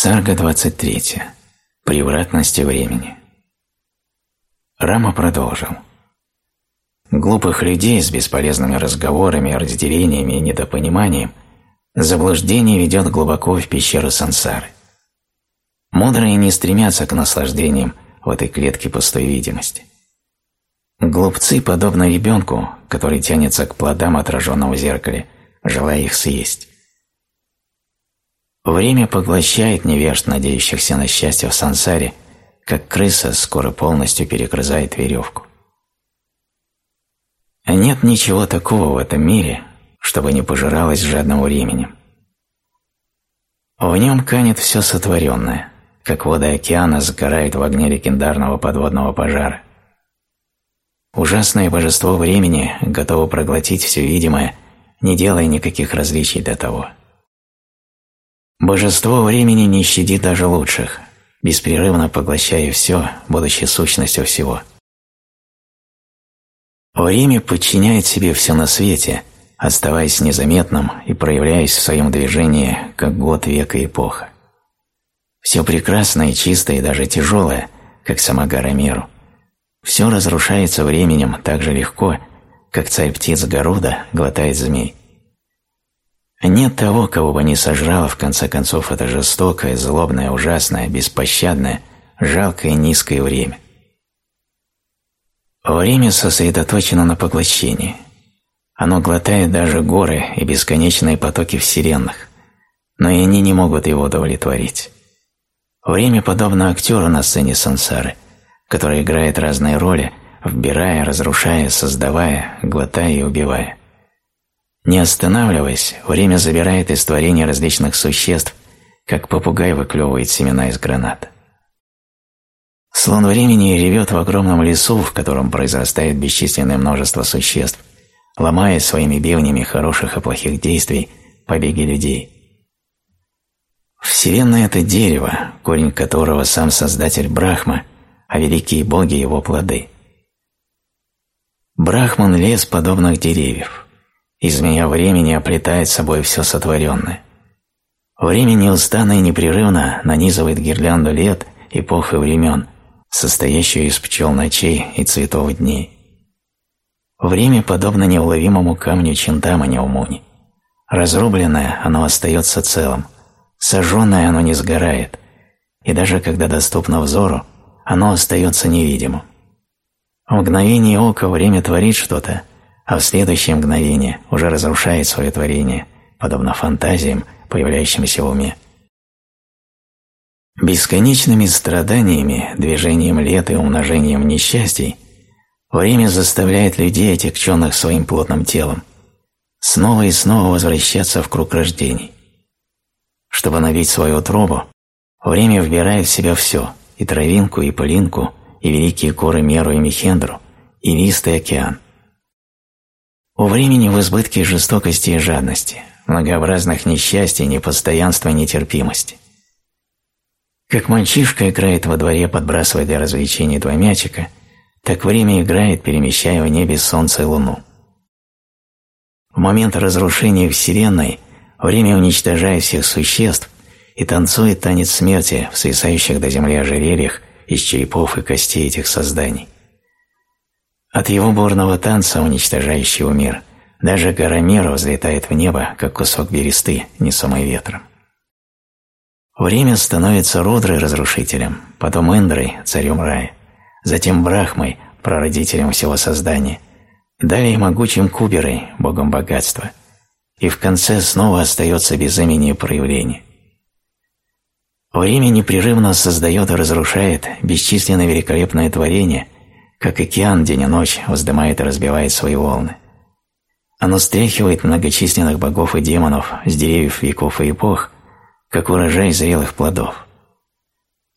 Сарга 23. Превратности времени. Рама продолжил. Глупых людей с бесполезными разговорами, разделениями и недопониманием заблуждение ведет глубоко в пещеру сансары. Мудрые не стремятся к наслаждениям в этой клетке пустой видимости. Глупцы подобны ребенку, который тянется к плодам отраженного в зеркале, желая их съесть. Время поглощает невежд, надеющихся на счастье в сансаре, как крыса скоро полностью перегрызает веревку. Нет ничего такого в этом мире, чтобы не пожиралось жадным временем. В нем канет все сотворенное, как воды океана сгорают в огне легендарного подводного пожара. Ужасное божество времени готово проглотить все видимое, не делая никаких различий до того. Божество времени не щадит даже лучших, беспрерывно поглощая все, будучи сущностью всего. Время подчиняет себе все на свете, оставаясь незаметным и проявляясь в своем движении, как год, век и эпоха. Все прекрасное, чистое и даже тяжелое, как сама гора Меру. Все разрушается временем так же легко, как царь птиц Горуда глотает змей. Нет того, кого бы не сожрало в конце концов это жестокое, злобное, ужасное, беспощадное, жалкое, низкое время. Время сосредоточено на поглощении. Оно глотает даже горы и бесконечные потоки вселенных, но и они не могут его удовлетворить. Время подобно актеру на сцене сансары, который играет разные роли, вбирая, разрушая, создавая, глотая и убивая. Не останавливаясь, время забирает из творения различных существ, как попугай выклевывает семена из граната. Слон времени ревет в огромном лесу, в котором произрастает бесчисленное множество существ, ломая своими бивнями хороших и плохих действий побеги людей. Вселенная – это дерево, корень которого сам Создатель Брахма, а великие боги – его плоды. Брахман – лес подобных деревьев – и змея времени оплетает собой все сотворенное. Время неустанно и непрерывно нанизывает гирлянду лет, эпох и времен, состоящую из пчел ночей и цветов дней. Время подобно неуловимому камню Чинтамани Умуни. Разрубленное оно остается целым, сожженное оно не сгорает, и даже когда доступно взору, оно остается невидимым. В мгновение ока время творит что-то, а в следующее мгновение уже разрушает свое творение, подобно фантазиям, появляющимся в уме. Бесконечными страданиями, движением лет и умножением несчастий время заставляет людей, отягченных своим плотным телом, снова и снова возвращаться в круг рождений. Чтобы набить свою утробу, время вбирает в себя все – и травинку, и пылинку, и великие горы Меру и Мехендру, и лист океан – у времени в избытке жестокости и жадности, многообразных несчастий, непостоянства и нетерпимости. Как мальчишка играет во дворе, подбрасывая для развлечений два мячика, так время играет, перемещая в небе солнце и луну. В момент разрушения Вселенной время уничтожает всех существ и танцует танец смерти в свисающих до земли ожерельях из черепов и костей этих созданий. От его бурного танца, уничтожающего мир, даже гора мира взлетает в небо, как кусок бересты, несомый ветром. Время становится Рудрой разрушителем, потом Индрой, царем рая, затем Брахмой, прародителем всего создания, далее могучим Куберой, богом богатства, и в конце снова остается без имени и проявления. Время непрерывно создает и разрушает бесчисленное великолепное творение – как океан день и ночь вздымает и разбивает свои волны. Оно стряхивает многочисленных богов и демонов с деревьев веков и эпох, как урожай зрелых плодов.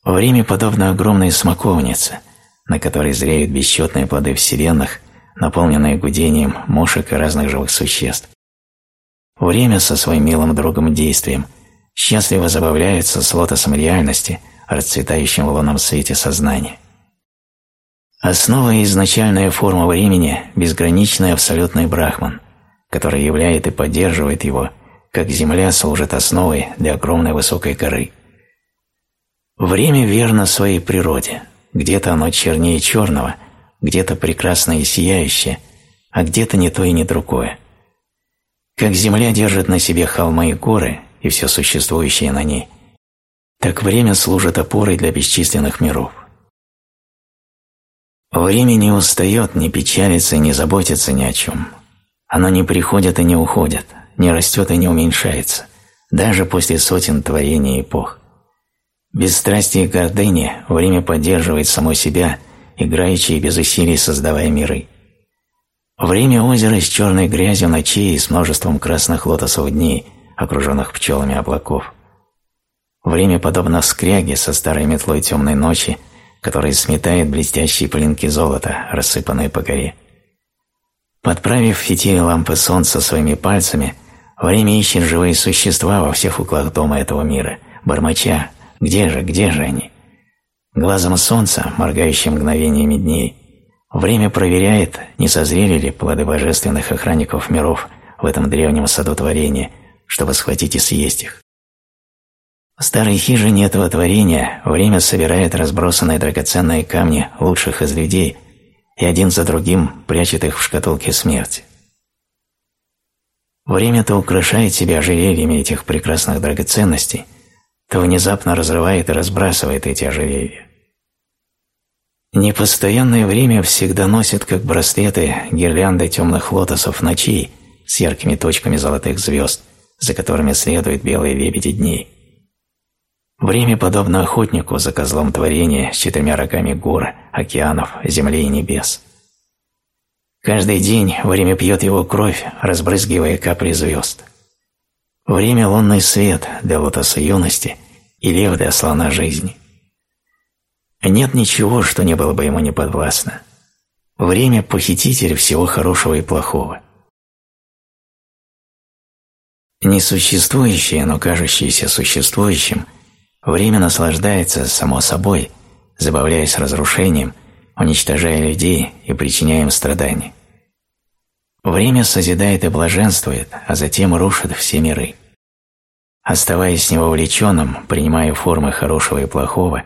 Время подобно огромной смоковнице, на которой зреют бесчетные плоды вселенных, наполненные гудением мушек и разных живых существ. Время со своим милым другом действием счастливо забавляется с лотосом реальности, расцветающим в лунном свете сознания. Основа и изначальная форма времени – безграничный абсолютный брахман, который являет и поддерживает его, как Земля служит основой для огромной высокой горы, Время верно своей природе. Где-то оно чернее черного, где-то прекрасное и сияющее, а где-то не то и не другое. Как земля держит на себе холмы и горы и все существующее на ней, так время служит опорой для бесчисленных миров. Время не устает, не печалится, не заботится ни о чем. Оно не приходит и не уходит, не растет и не уменьшается, даже после сотен творений эпох. Без страсти и гордыни время поддерживает само себя, играючи и без усилий создавая миры. Время озера с черной грязью ночей и с множеством красных лотосов дней, окруженных пчелами облаков. Время подобно скряге со старой метлой темной ночи, которая сметает блестящие пылинки золота, рассыпанные по горе. Подправив фитили лампы солнца своими пальцами, время ищет живые существа во всех углах дома этого мира, бормоча где же, где же они? Глазом солнца, моргающим мгновениями дней, время проверяет, не созрели ли плоды божественных охранников миров в этом древнем саду творения, чтобы схватить и съесть их. В старой хижине этого творения время собирает разбросанные драгоценные камни лучших из людей и один за другим прячет их в шкатулке смерти. Время то украшает себя ожерельями этих прекрасных драгоценностей – то внезапно разрывает и разбрасывает эти ожерелья. Непостоянное время всегда носит, как браслеты, гирлянды темных лотосов ночей с яркими точками золотых звезд, за которыми следуют белые лебеди дней. Время подобно охотнику за козлом творения с четырьмя рогами гор, океанов, земли и небес. Каждый день время пьет его кровь, разбрызгивая капли звезд. Время – лунный свет для лотоса юности и лев для слона жизни. Нет ничего, что не было бы ему неподвластно. Время – похититель всего хорошего и плохого. Несуществующее, но кажущееся существующим, время наслаждается само собой, забавляясь разрушением, уничтожая людей и причиняя им страдания. Время созидает и блаженствует, а затем рушит все миры. Оставаясь с него увлеченным, принимая формы хорошего и плохого,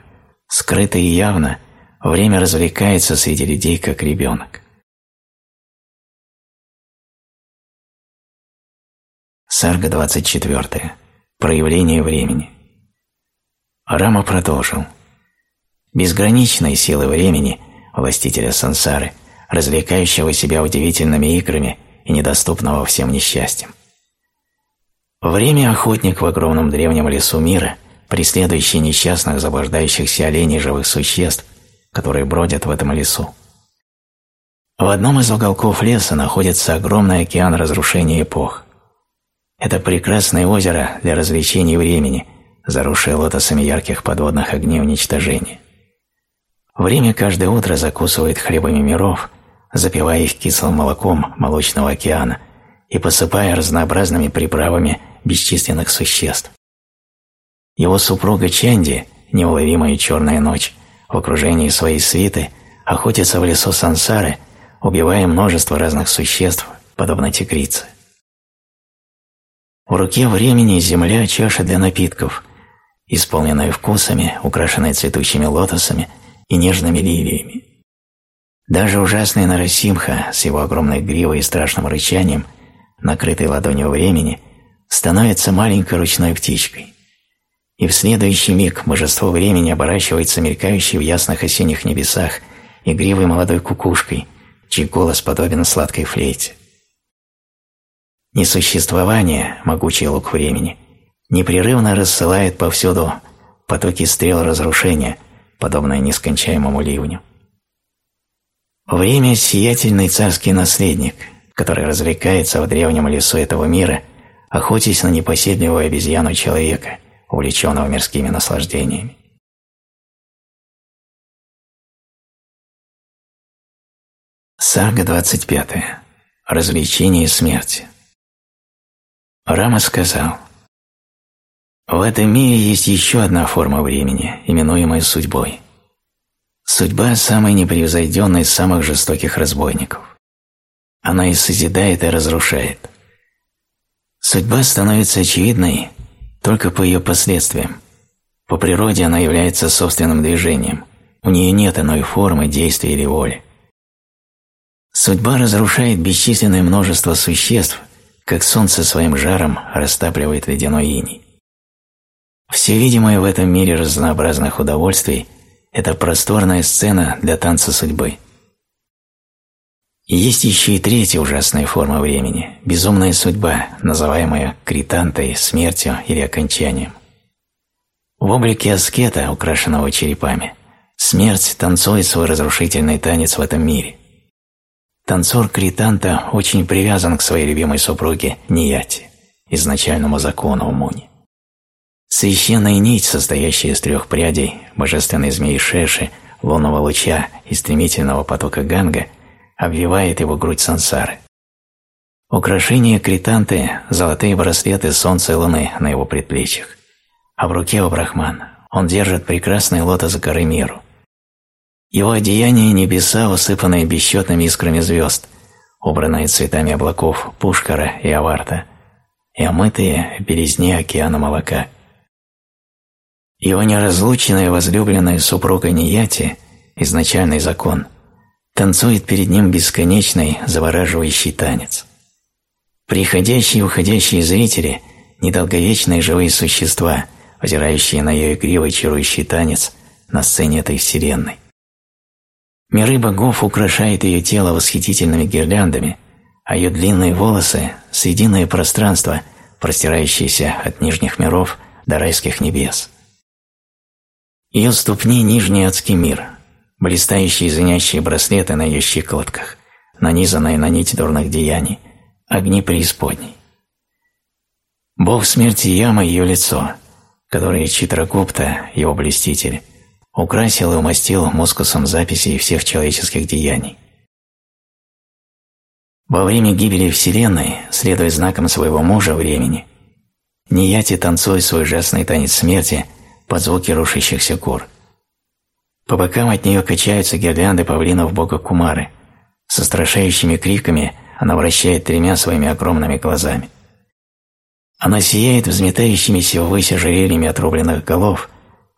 скрыто и явно, время развлекается среди людей, как ребенок. Сарга 24. Проявление времени. Рама продолжил. Безграничной силы времени, властителя сансары, развлекающего себя удивительными играми и недоступного всем несчастьям. Время охотник в огромном древнем лесу мира, преследующий несчастных заблуждающихся оленей живых существ, которые бродят в этом лесу. В одном из уголков леса находится огромный океан разрушения эпох. Это прекрасное озеро для развлечений времени, заросшее лотосами ярких подводных огней уничтожения. Время каждое утро закусывает хлебами миров, запивая их кислым молоком молочного океана и посыпая разнообразными приправами бесчисленных существ. Его супруга Чанди, неуловимая черная ночь, в окружении своей свиты, охотится в лесу сансары, убивая множество разных существ, подобно тигрице. В руке времени земля чаша для напитков, исполненная вкусами, украшенная цветущими лотосами и нежными лилиями. Даже ужасный Нарасимха с его огромной гривой и страшным рычанием, накрытый ладонью времени, становится маленькой ручной птичкой. И в следующий миг божество времени оборачивается мелькающей в ясных осенних небесах игривой молодой кукушкой, чей голос подобен сладкой флейте. Несуществование, могучий лук времени, непрерывно рассылает повсюду потоки стрел разрушения, подобные нескончаемому ливню. Время – сиятельный царский наследник, который развлекается в древнем лесу этого мира – охотясь на непоседливую обезьяну человека, увлеченного мирскими наслаждениями. Сага 25. Развлечение и смерть. Рама сказал, «В этом мире есть еще одна форма времени, именуемая судьбой. Судьба – самый непревзойденный из самых жестоких разбойников. Она и созидает, и разрушает – Судьба становится очевидной только по ее последствиям. По природе она является собственным движением, у нее нет иной формы, действия или воли. Судьба разрушает бесчисленное множество существ, как солнце своим жаром растапливает ледяной иней. Все видимое в этом мире разнообразных удовольствий – это просторная сцена для танца судьбы. Есть еще и третья ужасная форма времени – безумная судьба, называемая критантой, смертью или окончанием. В облике аскета, украшенного черепами, смерть танцует свой разрушительный танец в этом мире. Танцор Кританта очень привязан к своей любимой супруге Нияти, изначальному закону Муни. Священная нить, состоящая из трех прядей, божественной змеи Шеши, лунного луча и стремительного потока Ганга, обвивает его грудь сансары. Украшения Кританты – золотые браслеты солнца и луны на его предплечьях а в руке у Брахмана он держит прекрасный лотос горы миру. Его одеяние – небеса, усыпанные бесчетными искрами звезд, убранные цветами облаков Пушкара и Аварта, и омытые в белизне океана молока. Его неразлучная возлюбленная супруга Нияти, изначальный закон, танцует перед ним бесконечный, завораживающий танец. Приходящие и уходящие зрители – недолговечные живые существа – взирающие на ее игривый чарующий танец на сцене этой вселенной. Миры богов украшает ее тело восхитительными гирляндами, а ее длинные волосы – соединное пространство, простирающееся от нижних миров до райских небес. Ее ступни – нижний адский мир, блистающие звенящие браслеты на ее щиколотках, нанизанные на нить дурных деяний, огни преисподней. Бог смерти Яма – ее лицо – который Читрагупта, его блеститель, украсил и умастил мускусом записей всех человеческих деяний. Во время гибели Вселенной, следуя знаком своего мужа времени, Нияти танцует свой ужасный танец смерти под звуки рушащихся гор. По бокам от нее качаются гирлянды павлинов бога Кумары. Со страшающими криками она вращает тремя своими огромными глазами. Она сияет взметающимися ввысь ожерельями отрубленных голов,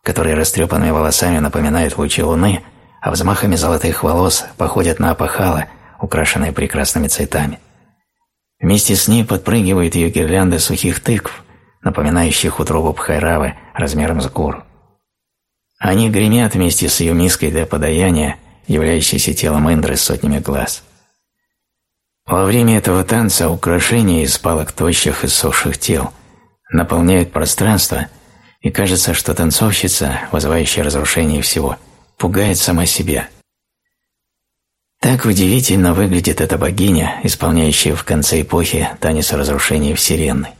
которые растрепанными волосами напоминают лучи луны, а взмахами золотых волос походят на опахала, украшенные прекрасными цветами. Вместе с ней подпрыгивают ее гирлянды сухих тыкв, напоминающих утробу Пхайравы размером с гору. Они гремят вместе с ее миской для подаяния, являющейся телом Индры с сотнями глаз. Во время этого танца украшения из палок тощих и сохших тел наполняют пространство, и кажется, что танцовщица, вызывающая разрушение всего, пугает сама себя. Так удивительно выглядит эта богиня, исполняющая в конце эпохи танец разрушения Вселенной.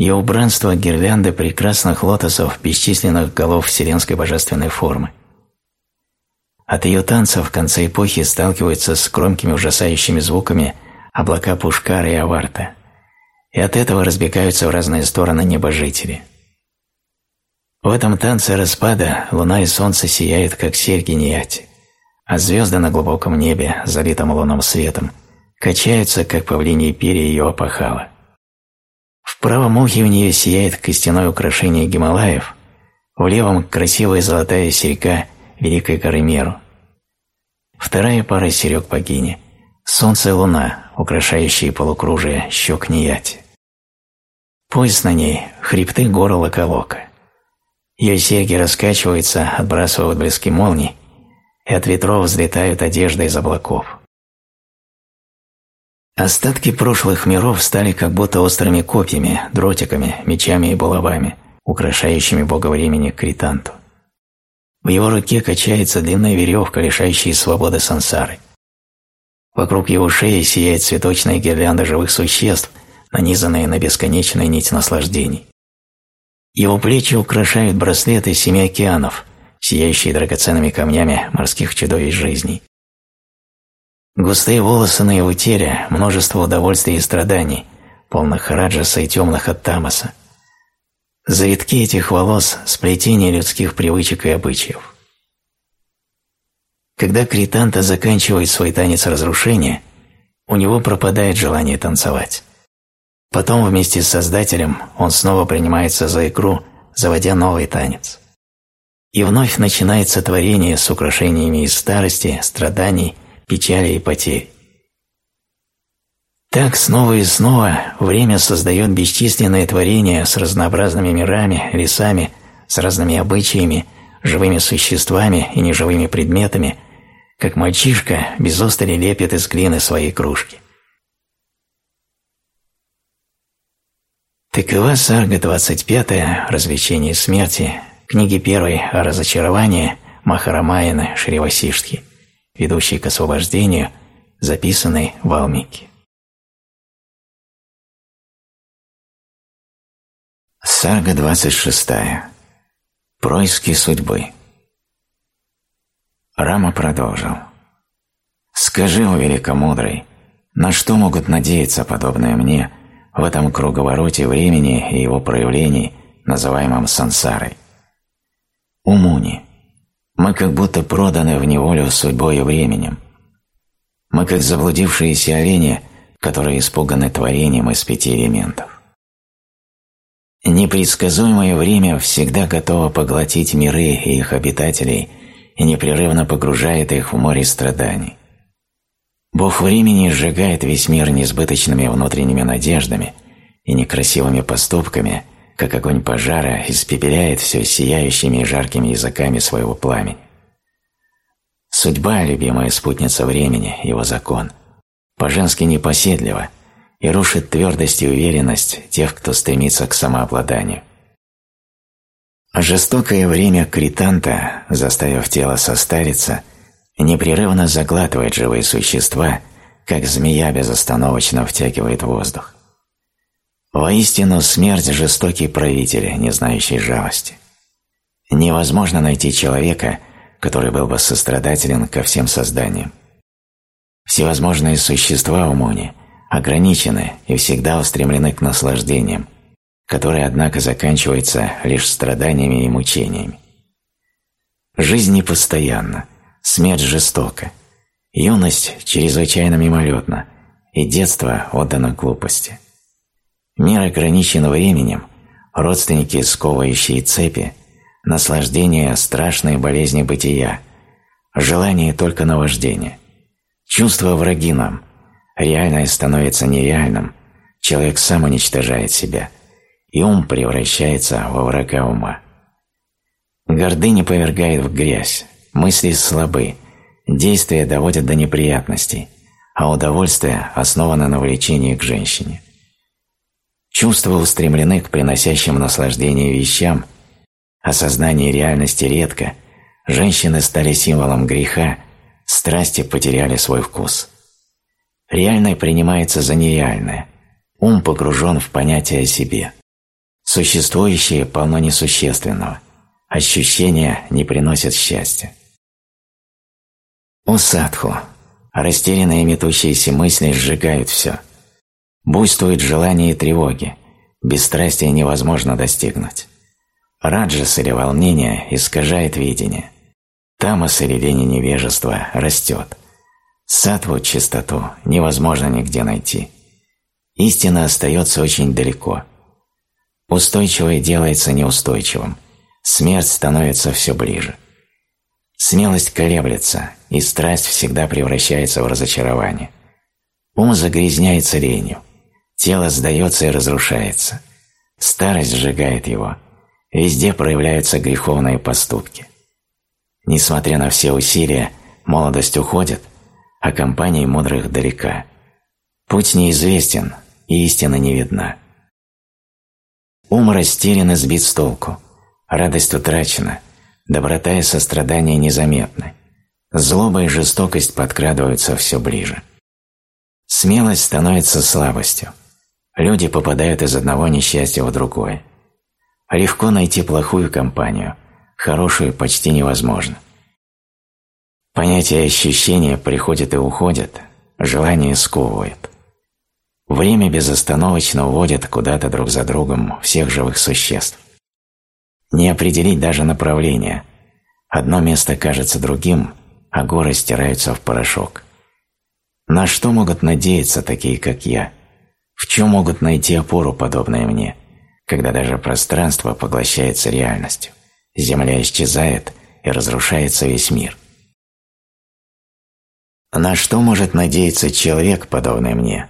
Ее убранство – гирлянды прекрасных лотосов бесчисленных голов вселенской божественной формы. От ее танца в конце эпохи сталкиваются с громкими ужасающими звуками облака Пушкара и Аварта, и от этого разбегаются в разные стороны небожители. В этом танце распада луна и солнце сияют, как серьги Нияти, а звезды на глубоком небе, залитом лунным светом, качаются, как павлиньи перья ее опахала. В правом ухе у нее сияет костяное украшение Гималаев, в левом – красивая золотая серьга – Великой горы. Вторая пара серег богини – солнце и луна, украшающие полукружие щек Нияти. Пояс на ней – хребты горы Лакалока. Ее серьги раскачиваются, отбрасывая отблески молний, и от ветров взлетают одежда из облаков. Остатки прошлых миров стали как будто острыми копьями, дротиками, мечами и булавами, украшающими бога времени Кританту. В его руке качается длинная веревка, лишающая свободы сансары. Вокруг его шеи сияет цветочная гирлянда живых существ, нанизанная на бесконечную нить наслаждений. Его плечи украшают браслеты семи океанов, сияющие драгоценными камнями морских чудовищ жизней. Густые волосы на его теле, множество удовольствий и страданий, полных раджаса и темных от тамаса. Завитки этих волос – сплетение людских привычек и обычаев. Когда Кританта заканчивает свой танец разрушения, у него пропадает желание танцевать. Потом вместе с Создателем он снова принимается за игру заводя новый танец. И вновь начинается творение с украшениями из старости, страданий, печали и потерь. Так снова и снова время создает бесчисленные творения с разнообразными мирами, лесами, с разными обычаями, живыми существами и неживыми предметами, как мальчишка без устали лепит из глины свои кружки. Такова сарга 25 «Развлечение смерти», книги первой о разочаровании Махарамаяна Шривасиштхи, ведущей к освобождению, записанной в Алмике. Сага 26. Происки судьбы. Рама продолжил. «Скажи, о великомудрый, на что могут надеяться подобные мне в этом круговороте времени и его проявлений, называемом сансарой? Умуни. Мы как будто проданы в неволю судьбой и временем. Мы как заблудившиеся олени, которые испуганы творением из пяти элементов. Непредсказуемое время всегда готово поглотить миры и их обитателей и непрерывно погружает их в море страданий. Бог времени сжигает весь мир несбыточными внутренними надеждами и некрасивыми поступками, как огонь пожара испепеляет все сияющими и жаркими языками своего пламени. Судьба, любимая спутница времени, его закон, по-женски непоседлива, и рушит твердость и уверенность тех, кто стремится к самообладанию. Жестокое время кританта, заставив тело состариться, непрерывно заглатывает живые существа, как змея безостановочно втягивает воздух. Воистину, смерть – жестокий правитель, не знающий жалости. Невозможно найти человека, который был бы сострадателен ко всем созданиям. Всевозможные существа в Муне ограничены и всегда устремлены к наслаждениям, которые, однако, заканчиваются лишь страданиями и мучениями. Жизнь непостоянна, смерть жестока, юность чрезвычайно мимолетна, и детство отдано глупости. Мир ограничен временем, родственники сковывающие цепи, наслаждение страшной болезни бытия, желание только наваждения, чувства враги нам – реальное становится нереальным, человек сам уничтожает себя, и ум превращается во врага ума. Гордыня повергает в грязь, мысли слабы, действия доводят до неприятностей, а удовольствие основано на влечении к женщине. Чувства устремлены к приносящим наслаждение вещам, осознание реальности редко, женщины стали символом греха, страсти потеряли свой вкус. Реальное принимается за нереальное. Ум погружен в понятие о себе. Существующее полно несущественного. Ощущения не приносят счастья. У садху растерянные метущиеся мысли сжигают все. Буйствует желание и тревоги. Бесстрастие невозможно достигнуть. Раджас или волнение искажает видение. Тамас или лень невежества растет. Сатву, чистоту, невозможно нигде найти. Истина остается очень далеко. Устойчивое делается неустойчивым. Смерть становится все ближе. Смелость колеблется, и страсть всегда превращается в разочарование. Ум загрязняется ленью. Тело сдается и разрушается. Старость сжигает его. Везде проявляются греховные поступки. Несмотря на все усилия, молодость уходит, а компании мудрых далека. Путь неизвестен, и истина не видна. Ум растерян и сбит с толку, радость утрачена, доброта и сострадание незаметны, злоба и жестокость подкрадываются все ближе. Смелость становится слабостью, люди попадают из одного несчастья в другое. Легко найти плохую компанию, хорошую почти невозможно – Понятие ощущения приходит и уходит, желание сковывает. Время безостановочно уводит куда-то друг за другом всех живых существ. Не определить даже направление. Одно место кажется другим, а горы стираются в порошок. На что могут надеяться такие, как я? В чем могут найти опору, подобные мне, когда даже пространство поглощается реальностью, Земля исчезает и разрушается весь мир. На что может надеяться человек, подобный мне,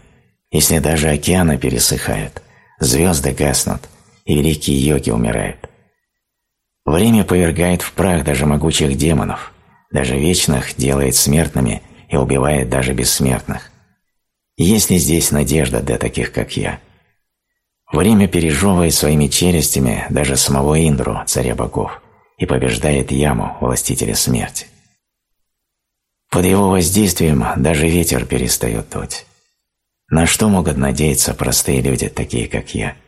если даже океаны пересыхают, звезды гаснут и великие йоги умирают? Время повергает в прах даже могучих демонов, даже вечных делает смертными и убивает даже бессмертных. Есть ли здесь надежда для таких, как я? Время пережевывает своими челюстями даже самого Индру, царя богов, и побеждает Яму, властителя смерти. Под его воздействием даже ветер перестает дуть. На что могут надеяться простые люди, такие как я?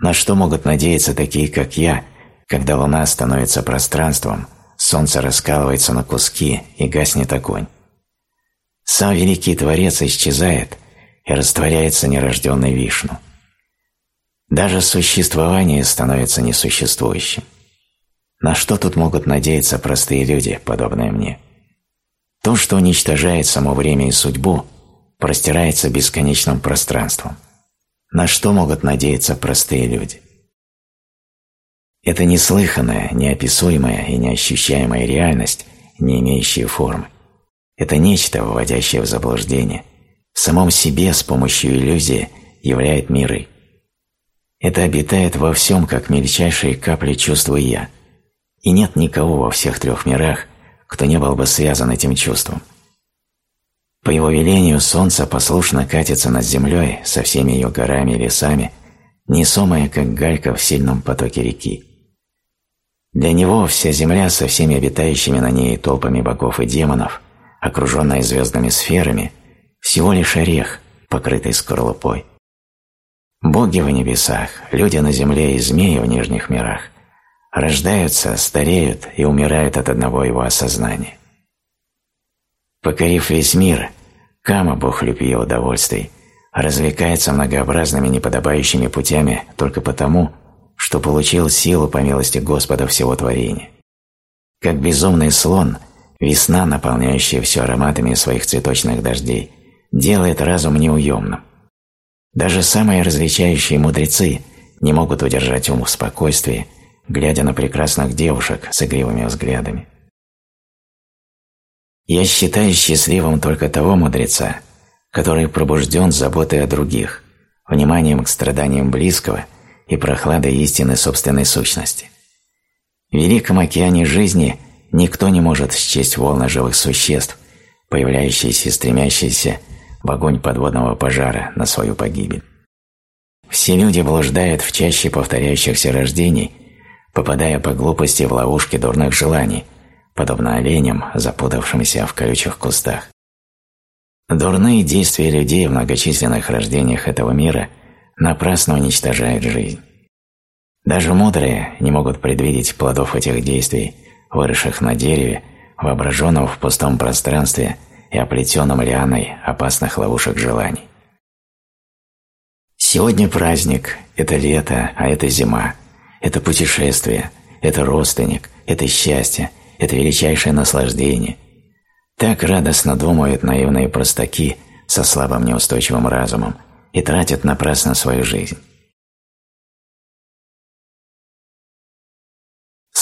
На что могут надеяться такие, как я, когда луна становится пространством, солнце раскалывается на куски и гаснет огонь? Сам великий Творец исчезает и растворяется нерожденный Вишну. Даже существование становится несуществующим. На что тут могут надеяться простые люди, подобные мне? То, что уничтожает само время и судьбу, простирается бесконечным пространством. На что могут надеяться простые люди? Это неслыханная, неописуемая и неощущаемая реальность, не имеющая формы. Это нечто, вводящее в заблуждение, в самом себе с помощью иллюзии являет миры. Это обитает во всем, как мельчайшие капли чувства «я», и нет никого во всех трех мирах, кто не был бы связан этим чувством. По его велению солнце послушно катится над землей со всеми ее горами и лесами, несомое, как галька в сильном потоке реки. Для него вся земля со всеми обитающими на ней толпами богов и демонов, окруженная звездными сферами, всего лишь орех, покрытый скорлупой. Боги в небесах, люди на земле и змеи в нижних мирах рождаются, стареют и умирают от одного его осознания. Покорив весь мир, Кама, бог любви и удовольствий, развлекается многообразными неподобающими путями только потому, что получил силу по милости Господа всего творения. Как безумный слон, весна, наполняющая все ароматами своих цветочных дождей, делает разум неуемным. Даже самые различающие мудрецы не могут удержать ум в спокойствии глядя на прекрасных девушек с игривыми взглядами. Я считаю счастливым только того мудреца, который пробужден заботой о других, вниманием к страданиям близкого и прохладой истины собственной сущности. В великом океане жизни никто не может счесть волны живых существ, появляющиеся и стремящиеся в огонь подводного пожара на свою погибель. Все люди блуждают в чаще повторяющихся рождений – попадая по глупости в ловушки дурных желаний, подобно оленям, запутавшимся в колючих кустах. Дурные действия людей в многочисленных рождениях этого мира напрасно уничтожают жизнь. Даже мудрые не могут предвидеть плодов этих действий, выросших на дереве, воображенном в пустом пространстве и оплетенном лианой опасных ловушек желаний. Сегодня праздник, это лето, а это зима, это путешествие, это родственник, это счастье, это величайшее наслаждение. Так радостно думают наивные простаки со слабым неустойчивым разумом и тратят напрасно свою жизнь.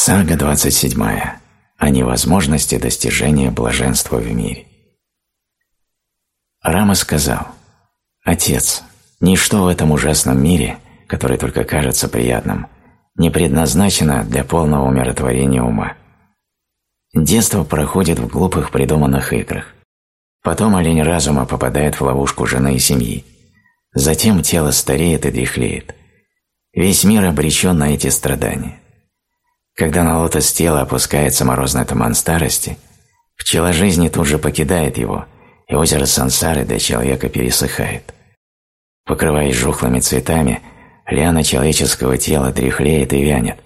Сага 27. О невозможности достижения блаженства в мире. Рама сказал, «Отец, ничто в этом ужасном мире, который только кажется приятным, не предназначена для полного умиротворения ума. Детство проходит в глупых придуманных играх. Потом олень разума попадает в ловушку жены и семьи. Затем тело стареет и дряхлеет. Весь мир обречен на эти страдания. Когда на лотос тела опускается морозный туман старости, пчела жизни тут же покидает его, и озеро сансары для человека пересыхает. Покрываясь жухлыми цветами, Лиана человеческого тела дряхлеет и вянет,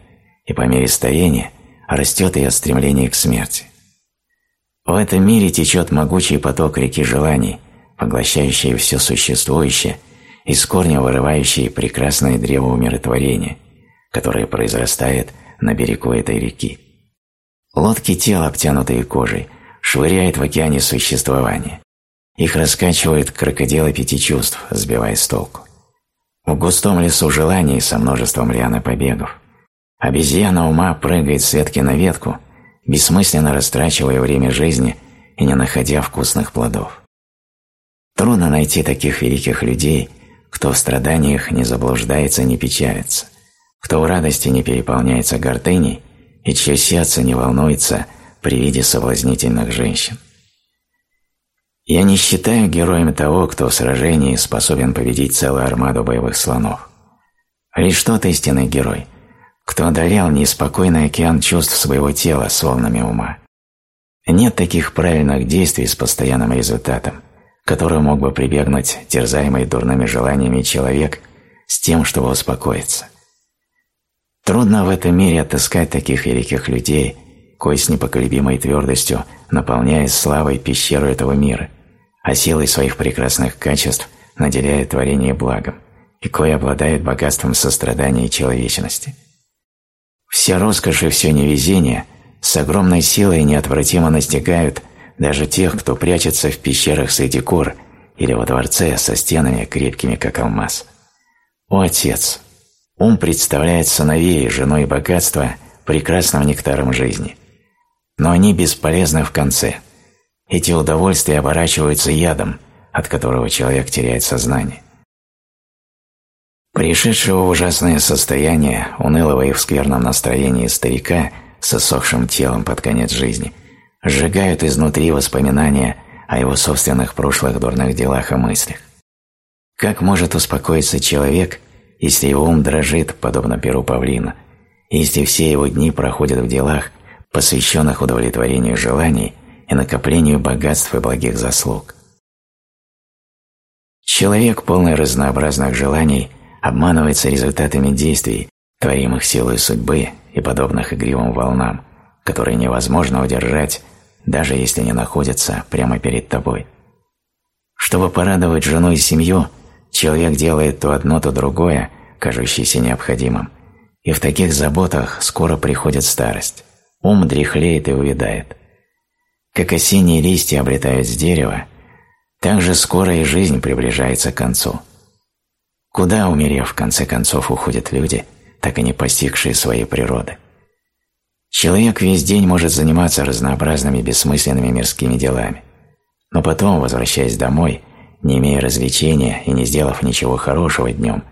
и по мере старения растет ее стремление к смерти. В этом мире течет могучий поток реки желаний, поглощающий все существующее и с корня вырывающий прекрасное древо умиротворения, которое произрастает на берегу этой реки. Лодки тела, обтянутые кожей, швыряет в океане существования. Их раскачивают крокодилы пяти чувств, сбивая с толку. В густом лесу желаний со множеством лиан и побегов. Обезьяна ума прыгает с ветки на ветку, бессмысленно растрачивая время жизни и не находя вкусных плодов. Трудно найти таких великих людей, кто в страданиях не заблуждается, не печалится, кто в радости не переполняется гордыней и чье сердце не волнуется при виде соблазнительных женщин. Я не считаю героем того, кто в сражении способен победить целую армаду боевых слонов. Лишь тот истинный герой, кто одолел неспокойный океан чувств своего тела с волнами ума. Нет таких правильных действий с постоянным результатом, который мог бы прибегнуть терзаемый дурными желаниями человек с тем, чтобы успокоиться. Трудно в этом мире отыскать таких великих людей, кой с непоколебимой твердостью наполняет славой пещеру этого мира, а силой своих прекрасных качеств наделяет творение благом, и кое обладает богатством сострадания и человечности. Все роскоши и все невезение с огромной силой неотвратимо настигают даже тех, кто прячется в пещерах среди гор или во дворце со стенами крепкими, как алмаз. О, Отец! Ум представляет сыновей, женой и богатство прекрасным нектаром жизни. Но они бесполезны в конце – эти удовольствия оборачиваются ядом, от которого человек теряет сознание. Пришедшего в ужасное состояние, унылого и в скверном настроении старика с иссохшим телом под конец жизни, сжигают изнутри воспоминания о его собственных прошлых дурных делах и мыслях. Как может успокоиться человек, если его ум дрожит, подобно перу павлина, если все его дни проходят в делах, посвященных удовлетворению желаний – и накоплению богатств и благих заслуг. Человек, полный разнообразных желаний, обманывается результатами действий, творимых силой судьбы и подобных игривым волнам, которые невозможно удержать, даже если не находятся прямо перед тобой. Чтобы порадовать жену и семью, человек делает то одно, то другое, кажущееся необходимым, и в таких заботах скоро приходит старость, ум дряхлеет и увядает. Как осенние листья облетают с дерева, так же скоро и жизнь приближается к концу. Куда, умерев, в конце концов уходят люди, так и не постигшие своей природы? Человек весь день может заниматься разнообразными бессмысленными мирскими делами, но потом, возвращаясь домой, не имея развлечения и не сделав ничего хорошего днем,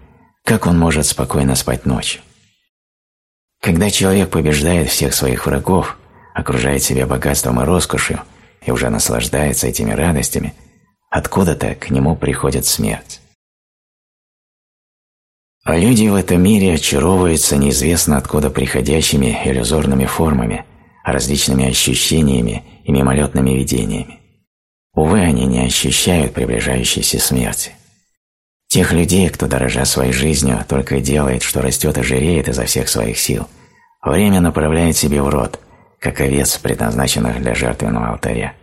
как он может спокойно спать ночью? Когда человек побеждает всех своих врагов, окружает себя богатством и роскошью и уже наслаждается этими радостями, откуда-то к нему приходит смерть. А люди в этом мире очаровываются неизвестно откуда приходящими иллюзорными формами, различными ощущениями и мимолетными видениями. Увы, они не ощущают приближающейся смерти. Тех людей, кто, дорожа своей жизнью, только делает, что растет и жиреет изо всех своих сил, время направляет себе в рот, как овец, предназначенных для жертвенного алтаря.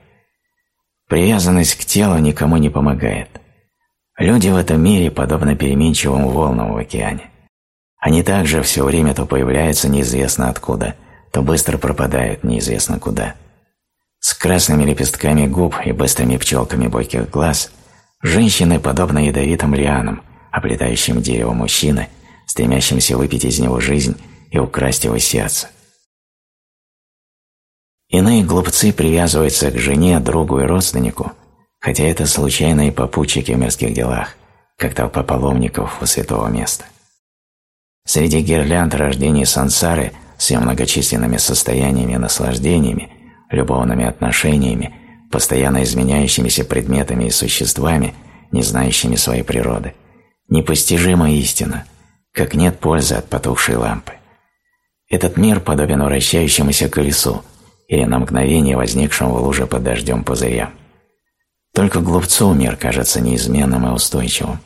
Привязанность к телу никому не помогает. Люди в этом мире подобны переменчивым волнам в океане. Они также все время то появляются неизвестно откуда, то быстро пропадают неизвестно куда. С красными лепестками губ и быстрыми пчелками бойких глаз женщины подобны ядовитым лианам, оплетающим дерево мужчины, стремящимся выпить из него жизнь и украсть его сердце. Иные глупцы привязываются к жене, другу и родственнику, хотя это случайные попутчики в мирских делах, как толпа паломников у святого места. Среди гирлянд рождения сансары с ее многочисленными состояниями и наслаждениями, любовными отношениями, постоянно изменяющимися предметами и существами, не знающими своей природы, непостижима истина, как нет пользы от потухшей лампы. Этот мир подобен вращающемуся колесу, или на мгновение возникшим в луже под дождем пузыря. Только глупцу мир кажется неизменным и устойчивым.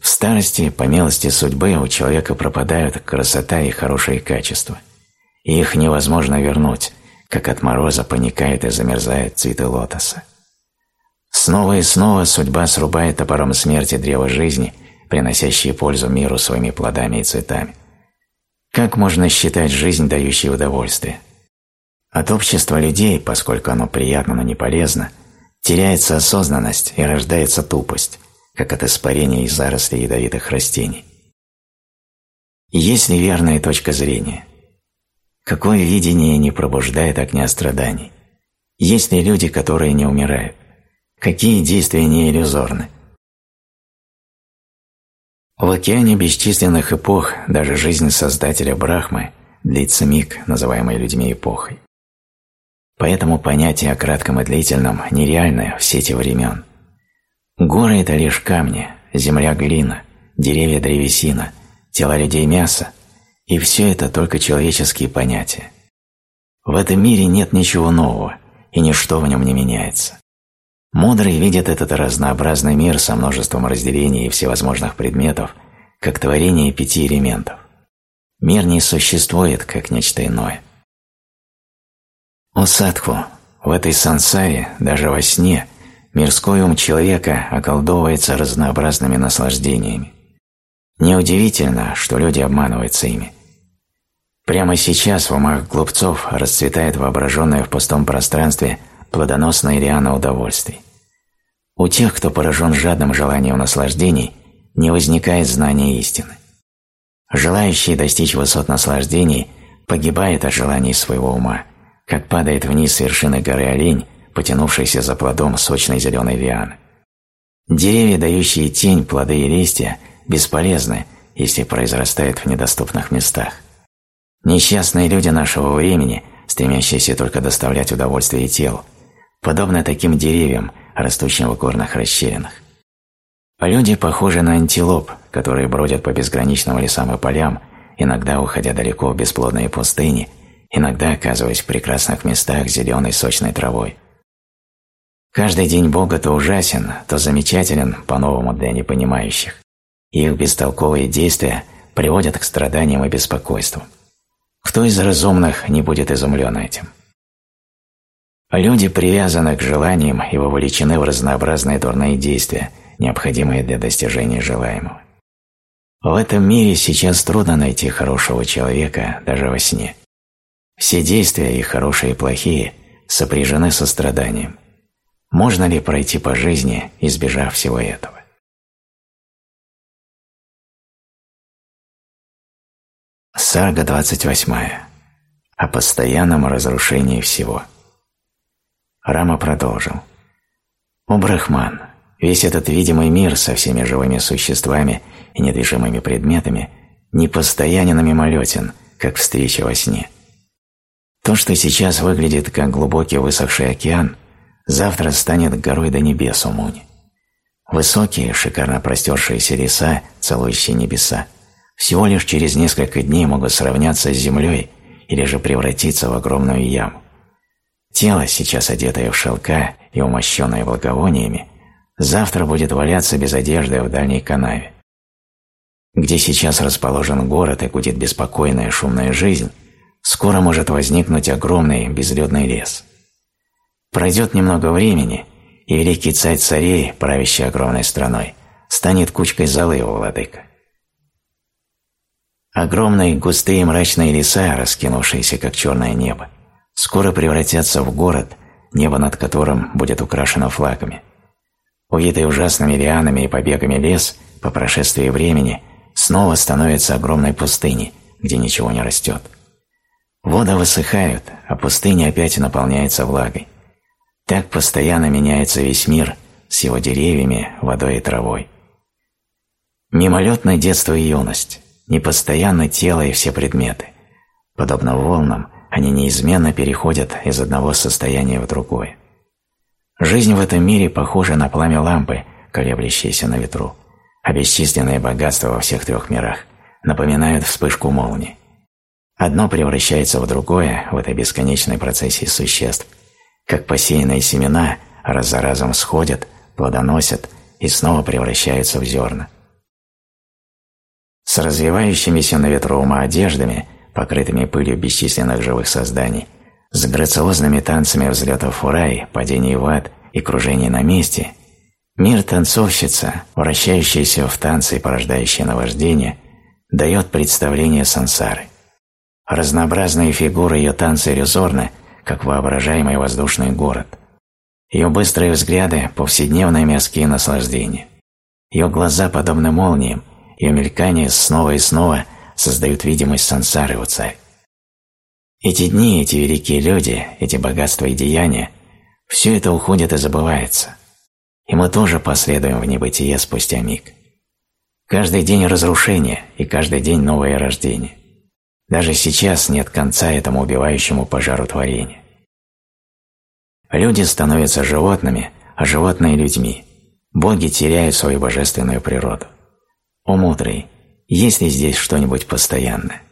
В старости, по милости судьбы, у человека пропадают красота и хорошие качества, и их невозможно вернуть, как от мороза паникает и замерзает цветы лотоса. Снова и снова судьба срубает топором смерти древо жизни, приносящие пользу миру своими плодами и цветами. Как можно считать жизнь, дающей удовольствие? От общества людей, поскольку оно приятно, но не полезно, теряется осознанность и рождается тупость, как от испарения из зарослей ядовитых растений. Есть ли верная точка зрения? Какое видение не пробуждает огня страданий? Есть ли люди, которые не умирают? Какие действия не иллюзорны? В океане бесчисленных эпох даже жизнь Создателя Брахмы длится миг, называемый людьми эпохой. Поэтому понятие о кратком и длительном нереальное в сети времен. Горы – это лишь камни, земля – глина, деревья – древесина, тела людей – мясо, и все это только человеческие понятия. В этом мире нет ничего нового, и ничто в нем не меняется. Мудрый видит этот разнообразный мир со множеством разделений и всевозможных предметов, как творение пяти элементов. Мир не существует, как нечто иное. О садху, в этой сансаре, даже во сне, мирской ум человека околдовывается разнообразными наслаждениями. Неудивительно, что люди обманываются ими. Прямо сейчас в умах глупцов расцветает воображенное в пустом пространстве плодоносная лиана удовольствий. У тех, кто поражен жадным желанием наслаждений, не возникает знания истины. Желающий достичь высот наслаждений погибает от желаний своего ума, как падает вниз с вершины горы олень, потянувшийся за плодом сочной зеленой лианы. Деревья, дающие тень, плоды и листья, бесполезны, если произрастают в недоступных местах. Несчастные люди нашего времени, стремящиеся только доставлять удовольствие телу, подобны таким деревьям, растущим в горных расщелинах. Люди похожи на антилоп, которые бродят по безграничным лесам и полям, иногда уходя далеко в бесплодные пустыни, иногда оказываясь в прекрасных местах зеленой сочной травой. Каждый день Бога то ужасен, то замечателен по-новому для непонимающих. Их бестолковые действия приводят к страданиям и беспокойству. Кто из разумных не будет изумлен этим? Люди привязаны к желаниям и вовлечены в разнообразные дурные действия, необходимые для достижения желаемого. В этом мире сейчас трудно найти хорошего человека даже во сне. Все действия, и хорошие, и плохие, сопряжены со страданием. Можно ли пройти по жизни, избежав всего этого? Сага 28. О постоянном разрушении всего. Рама продолжил. «О, Брахман, весь этот видимый мир со всеми живыми существами и недвижимыми предметами непостоянен и мимолетен, как встреча во сне. То, что сейчас выглядит как глубокий высохший океан, завтра станет горой до небес у Муни. Высокие, шикарно простершиеся леса, целующие небеса, всего лишь через несколько дней могут сравняться с землей или же превратиться в огромную яму. Тело, сейчас одетое в шелка и умощенное благовониями, завтра будет валяться без одежды в дальней канаве. Где сейчас расположен город и гудит беспокойная шумная жизнь, скоро может возникнуть огромный безлюдный лес. Пройдет немного времени, и великий царь царей, правящий огромной страной, станет кучкой золы у владыка. Огромные густые мрачные леса, раскинувшиеся как черное небо, скоро превратятся в город, небо над которым будет украшено флагами. Увитый ужасными лианами и побегами лес по прошествии времени снова становится огромной пустыней, где ничего не растет. Воды высыхают, а пустыня опять наполняется влагой. Так постоянно меняется весь мир с его деревьями, водой и травой. Мимолетное детство и юность, непостоянно тело и все предметы. Подобно волнам, они неизменно переходят из одного состояния в другое. Жизнь в этом мире похожа на пламя лампы, колеблющееся на ветру, а бесчисленные богатства во всех трех мирах напоминают вспышку молнии. Одно превращается в другое в этой бесконечной процессии существ, как посеянные семена раз за разом сходят, плодоносят и снова превращаются в зерна. С развивающимися на ветру ума одеждами покрытыми пылью бесчисленных живых созданий, с грациозными танцами взлетов в рай, падений в ад и кружений на месте, мир танцовщица, вращающаяся в танце и порождающая наваждение, дает представление сансары. Разнообразные фигуры ее танца иллюзорны, как воображаемый воздушный город. Ее быстрые взгляды – повседневные мирские наслаждения. Ее глаза подобны молниям, ее мелькание снова и снова создают видимость сансары у царь. Эти дни, эти великие люди, эти богатства и деяния – все это уходит и забывается. И мы тоже последуем в небытие спустя миг. Каждый день разрушения и каждый день новое рождение. Даже сейчас нет конца этому убивающему пожару творения. Люди становятся животными, а животные – людьми. Боги теряют свою божественную природу. О мудрый, есть ли здесь что-нибудь постоянное?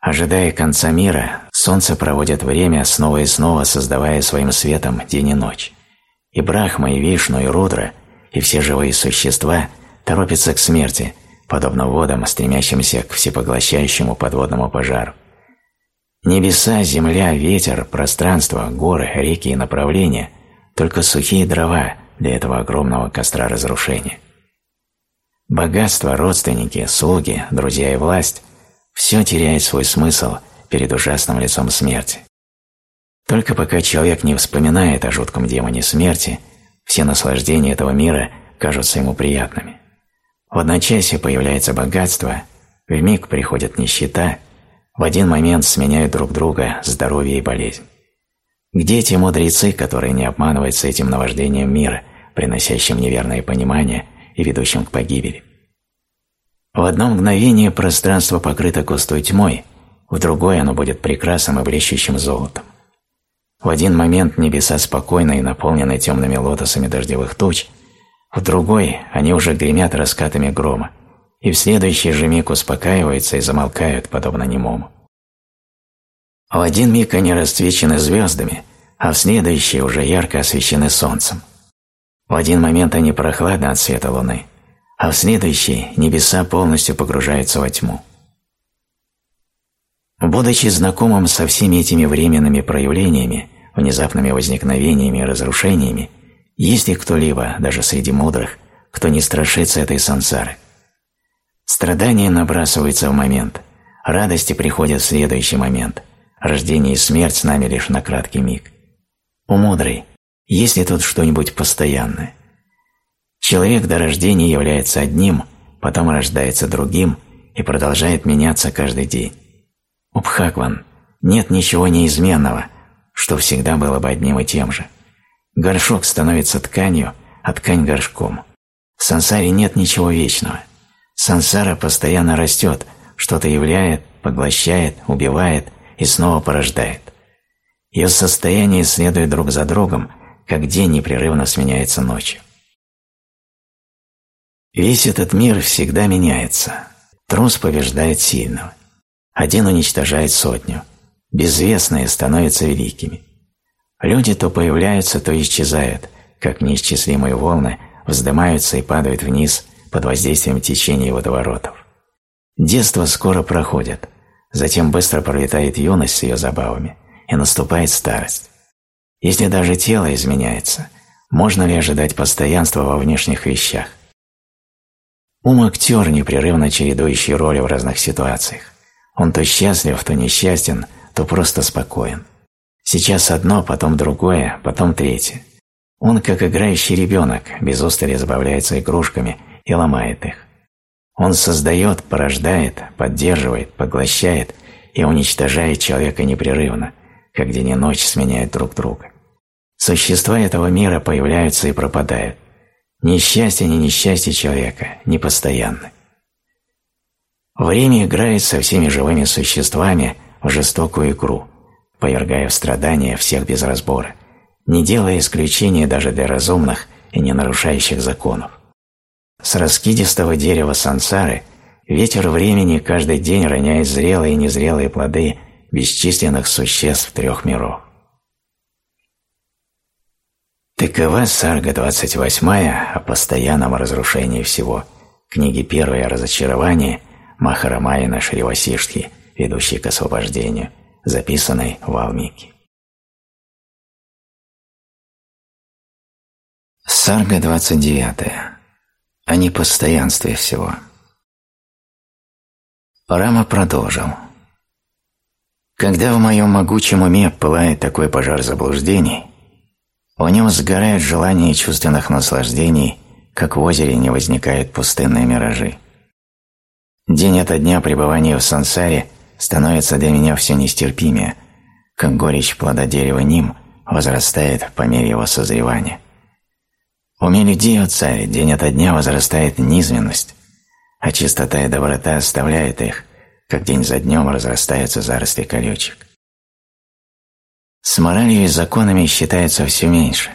Ожидая конца мира, солнце проводит время снова и снова создавая своим светом день и ночь. И Брахма, и Вишну, и Рудра, и все живые существа торопятся к смерти, подобно водам, стремящимся к всепоглощающему подводному пожару. Небеса, земля, ветер, пространство, горы, реки и направления – только сухие дрова для этого огромного костра разрушения. Богатство, родственники, слуги, друзья и власть все теряет свой смысл перед ужасным лицом смерти. Только пока человек не вспоминает о жутком демоне смерти, все наслаждения этого мира кажутся ему приятными. В одночасье появляется богатство, в миг приходит нищета, в один момент сменяют друг друга здоровье и болезнь. Где те мудрецы, которые не обманываются этим наваждением мира, приносящим неверное понимание и ведущим к погибели? В одно мгновение пространство покрыто густой тьмой, в другое оно будет прекрасным и блещущим золотом. В один момент небеса спокойны и наполнены темными лотосами дождевых туч, в другой они уже гремят раскатами грома, и в следующий же миг успокаиваются и замолкают, подобно немому. В один миг они расцвечены звездами, а в следующий уже ярко освещены солнцем. В один момент они прохладны от света луны, а в следующий небеса полностью погружаются во тьму. Будучи знакомым со всеми этими временными проявлениями, внезапными возникновениями и разрушениями, есть ли кто-либо, даже среди мудрых, кто не страшится этой сансары? Страдания набрасываются в момент, радости приходят в следующий момент, рождение и смерть с нами лишь на краткий миг. У мудрый, есть ли тут что-нибудь постоянное? Человек до рождения является одним, потом рождается другим и продолжает меняться каждый день. У Бхагван нет ничего неизменного, что всегда было бы одним и тем же. Горшок становится тканью, а ткань – горшком. В сансаре нет ничего вечного. Сансара постоянно растет, что-то являет, поглощает, убивает и снова порождает. Ее состояние следует друг за другом, как день непрерывно сменяется ночью. Весь этот мир всегда меняется. Трус побеждает сильного. Один уничтожает сотню. Безвестные становятся великими. Люди то появляются, то исчезают, как неисчислимые волны вздымаются и падают вниз под воздействием течения водоворотов. Детство скоро проходит, затем быстро пролетает юность с ее забавами, и наступает старость. Если даже тело изменяется, можно ли ожидать постоянства во внешних вещах? Ум – актер, непрерывно чередующий роли в разных ситуациях. Он то счастлив, то несчастен, то просто спокоен. Сейчас одно, потом другое, потом третье. Он, как играющий ребенок, без устали забавляется игрушками и ломает их. Он создает, порождает, поддерживает, поглощает и уничтожает человека непрерывно, как день и ночь сменяют друг друга. Существа этого мира появляются и пропадают, ни счастье, ни несчастье человека не постоянны. Время играет со всеми живыми существами в жестокую игру, повергая в страдания всех без разбора, не делая исключения даже для разумных и не нарушающих законов. С раскидистого дерева сансары ветер времени каждый день роняет зрелые и незрелые плоды бесчисленных существ трех миров. Такова сарга 28 о постоянном разрушении всего, книги первое о разочаровании Махарамаяна Шривасиштхи, ведущей к освобождению, записанной в Алмике. Сарга 29. О непостоянстве всего. Рама продолжил. Когда в моем могучем уме пылает такой пожар заблуждений, в нем сгорает желание чувственных наслаждений как в озере не возникают пустынные миражи. День ото дня пребывания в сансаре становится для меня все нестерпимее, как горечь плода дерева ним возрастает по мере его созревания. В уме людей, о царь, день ото дня возрастает низменность, а чистота и доброта оставляет их, как день за днем разрастаются заросли колючек. С моралью и законами считается все меньше,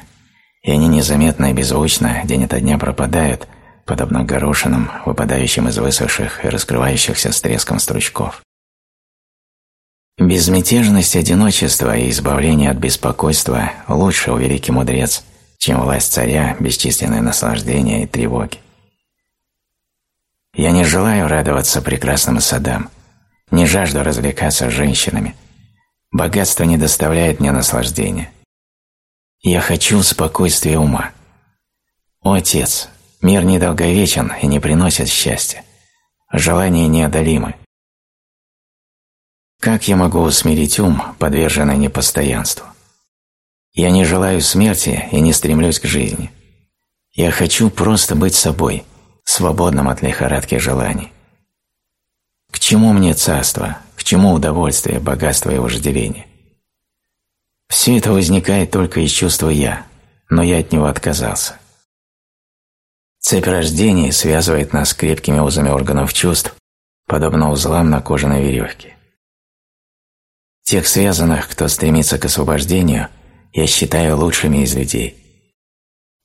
и они незаметно и беззвучно день ото дня пропадают, подобно горошинам, выпадающим из высохших и раскрывающихся с треском стручков. Безмятежность одиночества и избавление от беспокойства лучше, у великий мудрец, чем власть царя, бесчисленное наслаждение и тревоги. Я не желаю радоваться прекрасным садам, не жажду развлекаться с женщинами. Богатство не доставляет мне наслаждения. Я хочу спокойствия ума. О, Отец, мир недолговечен и не приносит счастья. Желания неодолимы. Как я могу усмирить ум, подверженный непостоянству? Я не желаю смерти и не стремлюсь к жизни. Я хочу просто быть собой, свободным от лихорадки желаний. К чему мне царство, к чему удовольствие, богатство и вожделение? Все это возникает только из чувства «я», но я от него отказался. Цепь рождения связывает нас крепкими узами органов чувств, подобно узлам на кожаной веревке. Тех связанных, кто стремится к освобождению, я считаю лучшими из людей.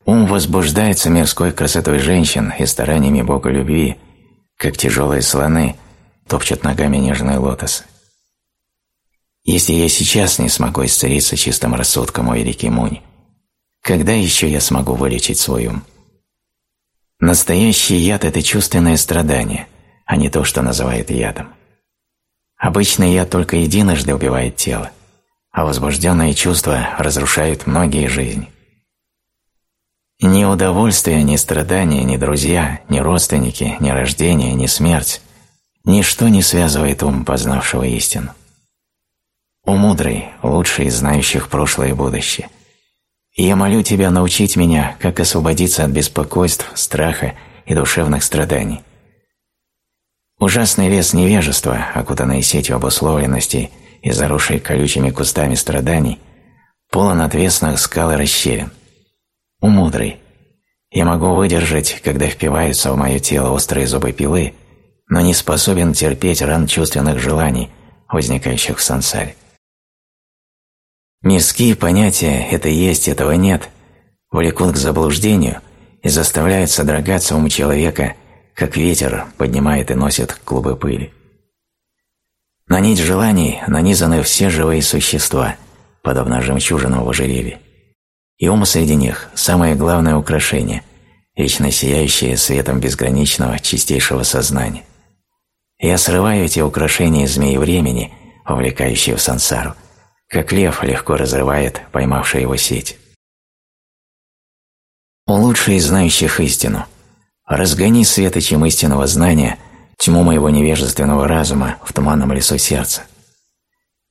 Ум возбуждается мирской красотой женщин и стараниями Бога любви, как тяжелые слоны топчут ногами нежные лотосы. Если я сейчас не смогу исцелиться чистым рассудком, о великий Мунь, когда еще я смогу вылечить свой ум? Настоящий яд – это чувственное страдание, а не то, что называют ядом. Обычный яд только единожды убивает тело, а возбужденные чувства разрушают многие жизни. Ни удовольствие, ни страдания, ни друзья, ни родственники, ни рождение, ни смерть – ничто не связывает ум, познавшего истину. О мудрый, лучший из знающих прошлое и будущее, я молю Тебя научить меня, как освободиться от беспокойств, страха и душевных страданий. Ужасный лес невежества, окутанный сетью обусловленностей и заросший колючими кустами страданий, полон отвесных скал и расщелин. О мудрый, я могу выдержать, когда впиваются в мое тело острые зубы пилы, но не способен терпеть ран чувственных желаний, возникающих в сансаре. Мирские понятия «это есть, этого нет» влекут к заблуждению и заставляют содрогаться ум человека, как ветер поднимает и носит клубы пыли. На нить желаний нанизаны все живые существа, подобно жемчужинам в ожерелье. И ум среди них – самое главное украшение, вечно сияющее светом безграничного чистейшего сознания. Я срываю эти украшения змеи времени, вовлекающие в сансару, как лев легко разрывает поймавший его сеть. О лучший из знающих истину, разгони светочем истинного знания тьму моего невежественного разума в туманном лесу сердца.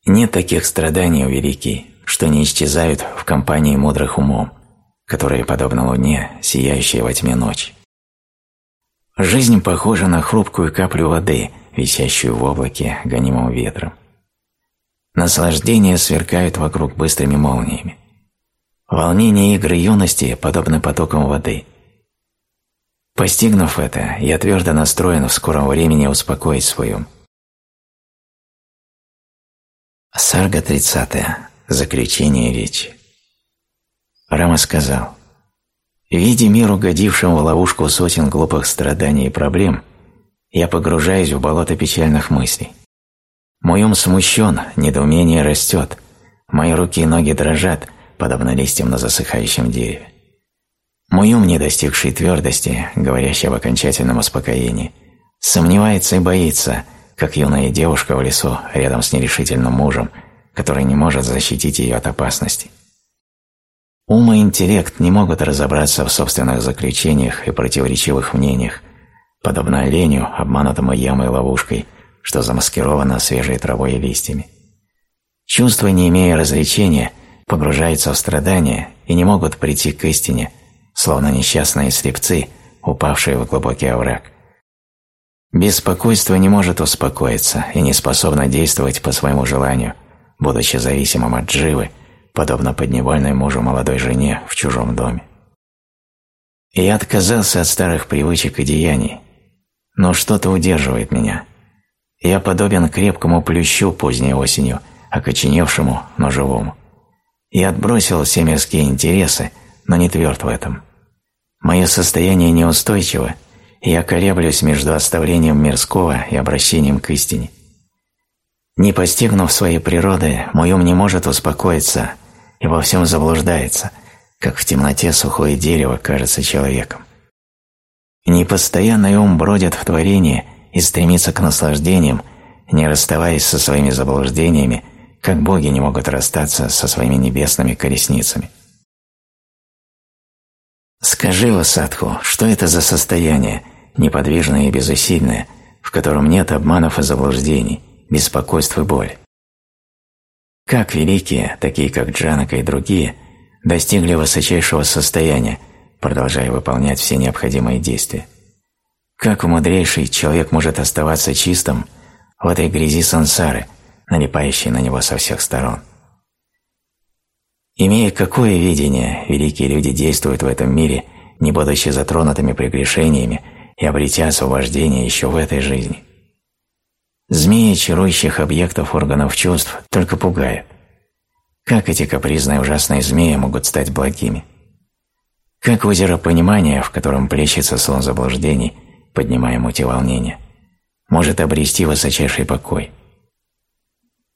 Нет таких страданий, великий, что не исчезают в компании мудрых умом, которые, подобно луне, сияющие во тьме ночи. Жизнь похожа на хрупкую каплю воды, висящую в облаке, гонимом ветром. Наслаждения сверкают вокруг быстрыми молниями. Волнение игры юности подобны потокам воды. Постигнув это, я твердо настроен в скором времени успокоить свою. Сарга 30. Заключение речи. Рама сказал, «Видя мир, угодившим в ловушку сотен глупых страданий и проблем, я погружаюсь в болото печальных мыслей. Мой ум смущен, недоумение растет, мои руки и ноги дрожат, подобно листьям на засыхающем дереве. Мой ум, не достигший твердости, говорящий об окончательном успокоении, сомневается и боится, как юная девушка в лесу рядом с нерешительным мужем, который не может защитить ее от опасности. Ум и интеллект не могут разобраться в собственных заключениях и противоречивых мнениях, подобно оленю, обманутому ямой ловушкой – что замаскировано свежей травой и листьями. Чувства, не имея развлечения, погружаются в страдания и не могут прийти к истине, словно несчастные слепцы, упавшие в глубокий овраг. Беспокойство не может успокоиться и не способно действовать по своему желанию, будучи зависимым от дживы, подобно подневольной мужу молодой жене в чужом доме. И я отказался от старых привычек и деяний, но что-то удерживает меня. Я подобен крепкому плющу поздней осенью, окоченевшему, но живому. Я отбросил все мирские интересы, но не тверд в этом. Мое состояние неустойчиво, и я колеблюсь между оставлением мирского и обращением к истине. Не постигнув своей природы, мой ум не может успокоиться и во всем заблуждается, как в темноте сухое дерево кажется человеком. Непостоянный ум бродит в творении и стремится к наслаждениям, не расставаясь со своими заблуждениями, как боги не могут расстаться со своими небесными колесницами. Скажи, Васадху, что это за состояние, неподвижное и безусильное, в котором нет обманов и заблуждений, беспокойств и боли? Как великие, такие как Джанака и другие, достигли высочайшего состояния, продолжая выполнять все необходимые действия? Как мудрейший человек может оставаться чистым в этой грязи сансары, налипающей на него со всех сторон? Имея какое видение, великие люди действуют в этом мире, не будучи затронутыми прегрешениями и обретя освобождение еще в этой жизни? Змеи чарующих объектов органов чувств только пугают. Как эти капризные ужасные змеи могут стать благими? Как озеро понимания, в котором плещется сон заблуждений, поднимая мути волнения, может обрести высочайший покой?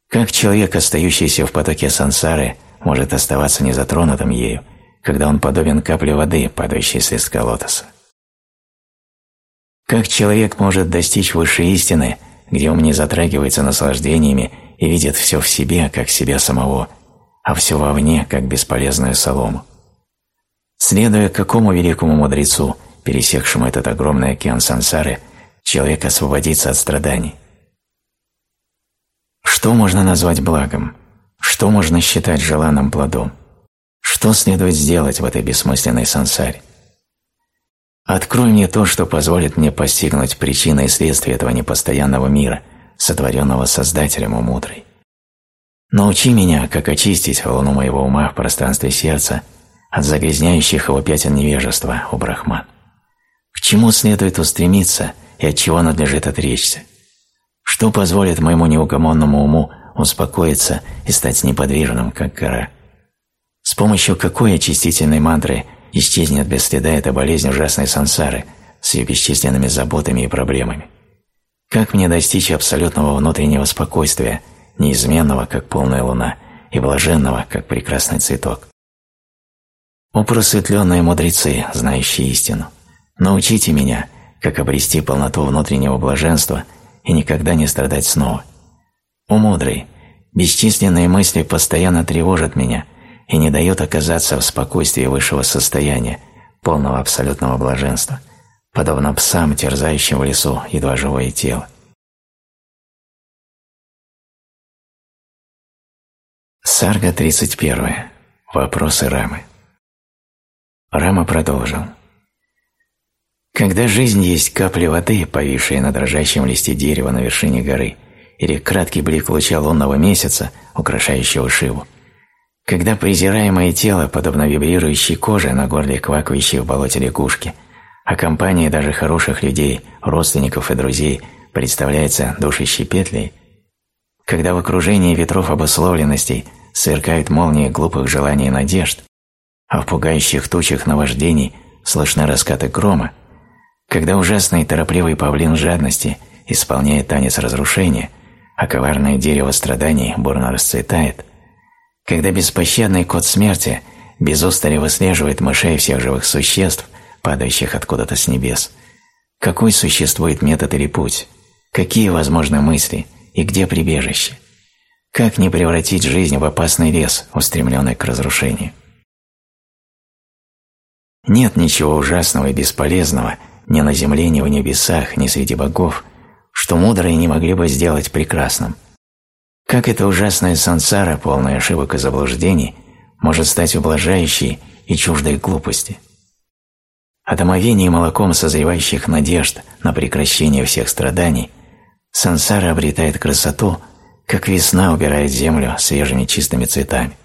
Как человек, остающийся в потоке сансары, может оставаться незатронутым ею, когда он подобен капле воды, падающей с листка лотоса? Как человек может достичь высшей истины, где ум не затрагивается наслаждениями и видит все в себе, как себя самого, а все вовне, как бесполезную солому? Следуя какому великому мудрецу, пересекшему этот огромный океан сансары, человек освободится от страданий. Что можно назвать благом? Что можно считать желанным плодом? Что следует сделать в этой бессмысленной сансаре? Открой мне то, что позволит мне постигнуть причины и следствия этого непостоянного мира, сотворенного Создателем и Мудрой. Научи меня, как очистить волну моего ума в пространстве сердца от загрязняющих его пятен невежества, у Брахман. К чему следует устремиться и от чего надлежит отречься? Что позволит моему неугомонному уму успокоиться и стать неподвижным, как гора? С помощью какой очистительной мантры исчезнет без следа эта болезнь ужасной сансары с ее бесчисленными заботами и проблемами? Как мне достичь абсолютного внутреннего спокойствия, неизменного, как полная луна, и блаженного, как прекрасный цветок? О просветленные мудрецы, знающие истину, научите меня, как обрести полноту внутреннего блаженства и никогда не страдать снова. О мудрый, бесчисленные мысли постоянно тревожат меня и не дают оказаться в спокойствии высшего состояния, полного абсолютного блаженства, подобно псам, терзающим в лесу едва живое тело. Сарга 31. Вопросы Рамы. Рама продолжил. Когда жизнь есть капли воды, повисшие на дрожащем листе дерева на вершине горы, или краткий блик луча лунного месяца, украшающего Шиву, когда презираемое тело, подобно вибрирующей коже на горле квакающей в болоте лягушки, а компания даже хороших людей, родственников и друзей представляется душащей петлей, когда в окружении ветров обусловленностей сверкают молнии глупых желаний и надежд, а в пугающих тучах наваждений слышны раскаты грома, когда ужасный торопливый павлин жадности исполняет танец разрушения, а коварное дерево страданий бурно расцветает, когда беспощадный кот смерти без устали выслеживает мышей всех живых существ, падающих откуда-то с небес, какой существует метод или путь, какие возможны мысли? И где прибежище, как не превратить жизнь в опасный лес, устремленный к разрушению. Нет ничего ужасного и бесполезного ни на земле, ни в небесах, ни среди богов, что мудрые не могли бы сделать прекрасным. Как эта ужасная сансара, полная ошибок и заблуждений, может стать ублажающей и чуждой глупости? от омовения молоком созревающих надежд на прекращение всех страданий, сансара обретает красоту, как весна убирает землю свежими чистыми цветами.